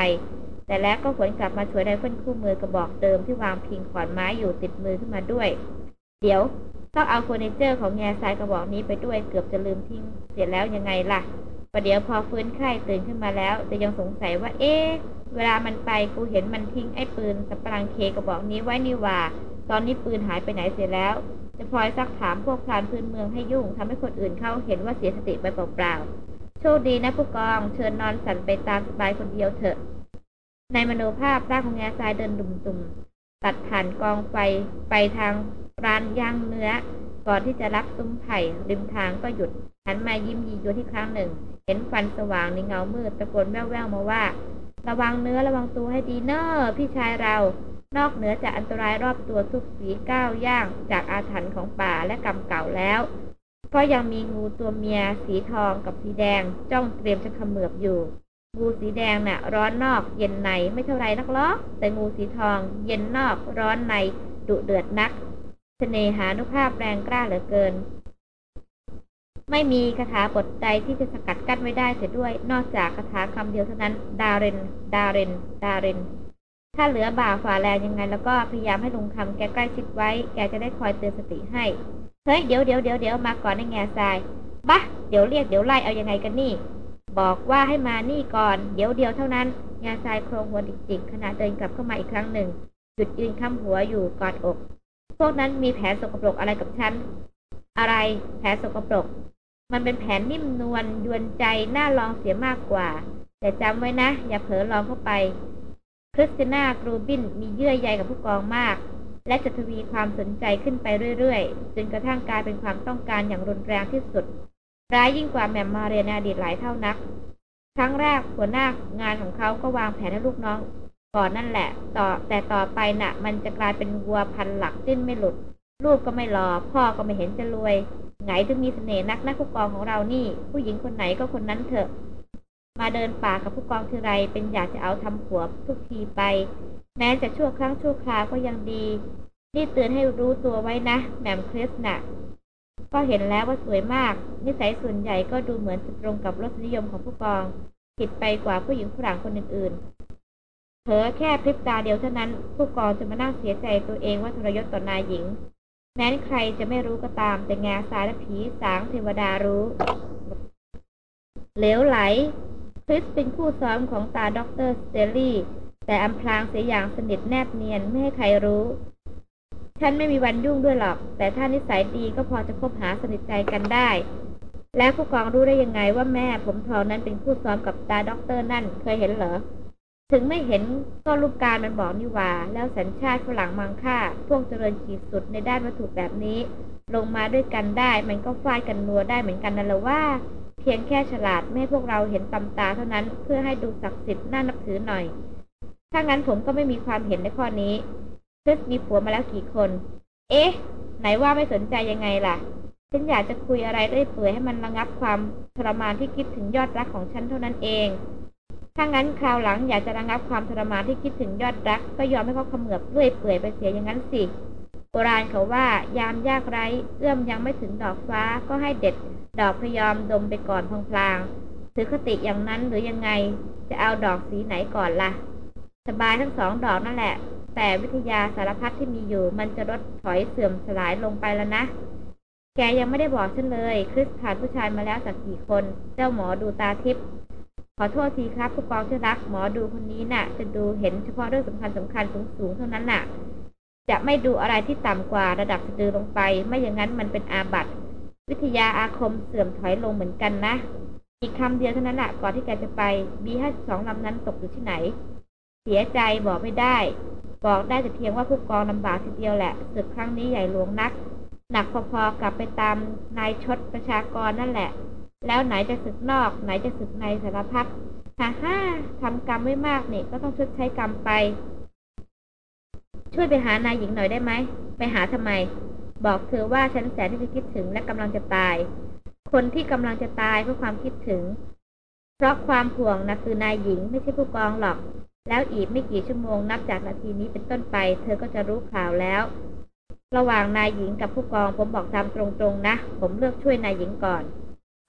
แต่แล้วก็หวนกลับมาช่วยได้เพื่อนคู่มือกระบอกเดิมที่วางพิงขอนไม้อยู่ติดมือขึ้นมาด้วย เดี๋ยวต้องเอาเฟอร์นิเจอร์ของแง่ทรายกระบอกนี้ไปด้วยเกือบจะลืมทิ้งเสียแล้วยังไงล่ะประเดี๋ยวพอฟื้นไข้ตื่นขึ้นมาแล้วจะยังสงสัยว่า เอ๊ะ เวลามันไปกูเห็นมันทิ้งไอ้ปืนสับปะรังเคกระบอกนี้ไว้นี่ว่า ตอนนี้ปืนหายไปไหนเสียแล้ว จะพลอยซักถามพวกพรานพื้นเมืองให้ยุ่งทำให้คนอื่นเข้าเห็นว่าเสียสติไปเปล่าๆ โชคดีนะผู้กอง เชิญนอนสั่นไปตามสบายคนเดียวเถอะ ในมโนภาพร่างของแง่ทรายเดินดุ่มๆ ตัดผ่านกองไฟไปทางร้านย่างเนื้อ ก่อนที่จะรับซุ้มไผ่ริมทางก็หยุดหันมายิ้มยีอยู่ที่ครั้งหนึ่ง เห็นฟันสว่างในเงามืดตะโกนแว่วๆมาว่า ระวังเนื้อระวังตัวให้ดีเนอ้อพี่ชายเรา นอกเหนือจากอันตรายรอบตัวทุกสีก้าวย่าง จากอาถรรพ์ของป่าและกรรมเก่าแล้ว ก็ยังมีงูตัวเมียสีทองกับสีแดง จ้องเตรียมจะขมือบอยู่ งูสีแดงน่ะ ร้อนนอกเย็นในไม่เท่าไรนักล้อแต่งูสีทอง เย็นนอกร้อนในดุเดือดนักเสน่หานุภาพแรงกล้าเหลือเกิน ไม่มีคาถาบทใดที่จะสกัดกั้นไว้ได้เสียด้วย นอกจากคาถาคำเดียวเท่านั้น ดาเรน ดาเรน ดาเรน ถ้าเหลือบ่าฝ่าแรงยังไง แล้วก็พยายามให้ลุงคำแกใกล้ชิดไว้ แกจะได้คอยเตือนสติให้ เฮ้ย เดี๋ยวเดี๋ยวเดี๋ยวเดี๋ยวมาก่อนในแง่ทราย บะ เดี๋ยวเรียกเดี๋ยวไล่เอายังไงกันนี่ บอกว่าให้มานี่ก่อน เดี๋ยวเดียวเท่านั้นง่ทรายโครงหัวจิกๆขณะเดินกลับเข้ามาอีกครั้งหนึ่ง หยุดยืนค้ำหัวอยู่กอดอก พวกนั้นมีแผนสกปรกอะไรกับฉัน อะไรแผนสกปรก มันเป็นแผนนิ่มนวลยวนใจน่าลองเสียมากกว่า แต่จำไว้นะ อย่าเผลอลองเข้าไป คริสติน่ากรูบินมีเยื่อใยกับผู้กองมาก และจะทวีความสนใจขึ้นไปเรื่อยๆ จนกระทั่งกลายเป็นความต้องการอย่างรุนแรงที่สุด ร้ายยิ่งกว่าแมมมาเรียนอดีตหลายเท่านัก ครั้งแรกหัวหน้างานของเขาก็วางแผนให้ลูกน้อง ก่อนนั่นแหละ ต่อแต่ต่อไปน่ะ มันจะกลายเป็นวัวพันหลักสิ้นไม่หลุด ลูกก็ไม่รอ พ่อก็ไม่เห็นจะรวย ไงถึงมีเสน่ห์นักนักผู้กองของเรานี่ ผู้หญิงคนไหนก็คนนั้นเถอะ มาเดินป่ากับผู้กองทีไรเป็นอยากจะเอาทำผัวทุกทีไป แม้จะชั่วครั้งชั่วคราวก็ยังดี นี่เตือนให้รู้ตัวไว้นะแหม่มคริสน่ะ ก็เห็นแล้วว่าสวยมาก นิสัยส่วนใหญ่ก็ดูเหมือนจะตรงกับรสนิยมของผู้กอง ผิดไปกว่าผู้หญิงฝรั่งคนอื่นๆเผลอแค่พริบตาเดียวเท่านั้น ผู้กองจะมานั่งเสียใจตัวเองว่าทรยศต่อนายหญิง แม้นใครจะไม่รู้ก็ตาม แต่แงซายและผีสางเทวดารู้ เหลวไหล คริสเป็นคู่ซ้อมของตาด็อกเตอร์สเตลลี่ แต่อำพรางเสียอย่างสนิทแนบเนียนไม่ให้ใครรู้ ฉันไม่มีวันยุ่งด้วยหรอก แต่ถ้านิสัยดีก็พอจะคบหาสนิทใจกันได้ แล้วผู้กองรู้ได้ยังไงว่าแม่ผมทองนั้นเป็นคู่ซ้อมกับตาด็อกเตอร์นั่นเคยเห็นเหรอ ถึงไม่เห็นก็รูปการมันบอกนี่ว่า แล้วสัญชาติฝรั่งมังค่า พวกเจริญขีดสุดในด้านวัตถุแบบนี้ ลงมาด้วยกันได้ มันก็ฟาดกันนัวได้เหมือนกันนั่นแหละว่า เพียงแค่ฉลาดไม่พวกเราเห็นตำตาเท่านั้นเพื่อให้ดูศักดิ์สิทธิ์น่านับถือหน่อยถ้างั้นผมก็ไม่มีความเห็นในข้อนี้ คริสมีผัวมาแล้วกี่คน เอ๊ะ ไหนว่าไม่สนใจยังไงล่ะ ฉันอยากจะคุยอะไรเรื่อยเปื่อยให้มันระงับความทรมานที่คิดถึงยอดรักของฉันเท่านั้นเอง ถ้างั้นคราวหลังอยากจะระงับความทรมานที่คิดถึงยอดรัก ก็ยอมให้เขาเขมือบเรื่อยเปื่อยไปเสียอย่างนั้นสิ โบราณเขาว่า ยามยากไร้ เอื้อมยังไม่ถึงดอกฟ้าก็ให้เด็ด ดอกพยอมดมไปก่อนพลางๆถือคติอย่างนั้นหรือยังไง จะเอาดอกสีไหนก่อนล่ะ สบายทั้งสองดอกนั่นแหละ แต่วิทยาสารพัดที่มีอยู่ มันจะลดถอยเสื่อมสลายลงไปแล้วนะ แกยังไม่ได้บอกฉันเลย คริสผ่านผู้ชายมาแล้วสักกี่คน เจ้าหมอดูตาทิพย์ขอโทษทีครับผู้กองที่รักหมอดูคนนี้น่ะ จะดูเห็นเฉพาะเรื่องสำคัญสำคัญสูงๆเท่านั้นน่ะ จะไม่ดูอะไรที่ต่ำกว่าระดับสะดือลงไป ไม่อย่างนั้นมันเป็นอาบัติ วิทยาอาคมเสื่อมถอยลงเหมือนกันนะ อีกคำเดียวเท่านั้นแหละก่อนที่แกจะไปบีห้าสองลำนั้นตกอยู่ที่ไหน เสียใจบอกไม่ได้ บอกได้แต่เพียงว่าผู้กองลำบากทีเดียวแหละศึกครั้งนี้ใหญ่หลวงนัก หนักพอๆกลับไปตามนายชดประชากรนั่นแหละ แล้วไหนจะศึกนอก ไหนจะศึกในสารพัดฮ่าฮ่าทำกรรมไม่มากเนี่ยก็ต้องชดใช้กรรมไป ช่วยไปหานายหญิงหน่อยได้ไหม ไปหาทำไม บอกเธอว่าฉันแสนที่จะคิดถึงและกำลังจะตาย คนที่กำลังจะตายเพราะความคิดถึง เพราะความห่วงนะคือนายหญิงไม่ใช่ผู้กองหรอก แล้วอีกไม่กี่ชั่วโมงนับจากนาทีนี้เป็นต้นไป เธอก็จะรู้ข่าวแล้ว ระหว่างนายหญิงกับผู้กองผมบอกตามตรงๆนะ ผมเลือกช่วยนายหญิงก่อน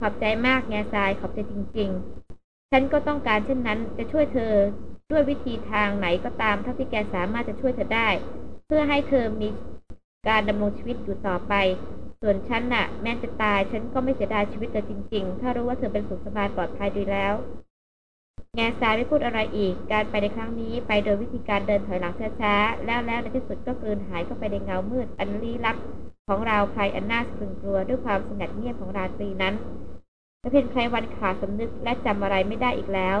ขอบใจมากแง่ทรายขอบใจจริง ๆ ฉันก็ต้องการเช่นนั้นจะช่วยเธอด้วยวิธีทางไหนก็ตามเท่าที่แกสามารถจะช่วยเธอได้ เพื่อให้เธอมีการดำรงชีวิตอยู่ต่อไปส่วนฉันน่ะ แม้จะตายฉันก็ไม่เสียดายชีวิตเธอจริง ๆ ถ้ารู้ว่าเธอเป็นสุขสบายปลอดภัยดีแล้ว แง่ทราไม่พูดอะไรอีก การไปในครั้งนี้ไปโดยวิธีการเดินถอยหลังช้าๆ แล้วแล้วในที่สุดก็กลืนหายเข้าไปในเงามืด อันลี้ลับของราวใครอันน่าสะพรึงกลัวด้วยความสงัดเงียบของราตรีนั้นและเพียงใครวันขาดสำนึกและจำอะไรไม่ได้อีกแล้ว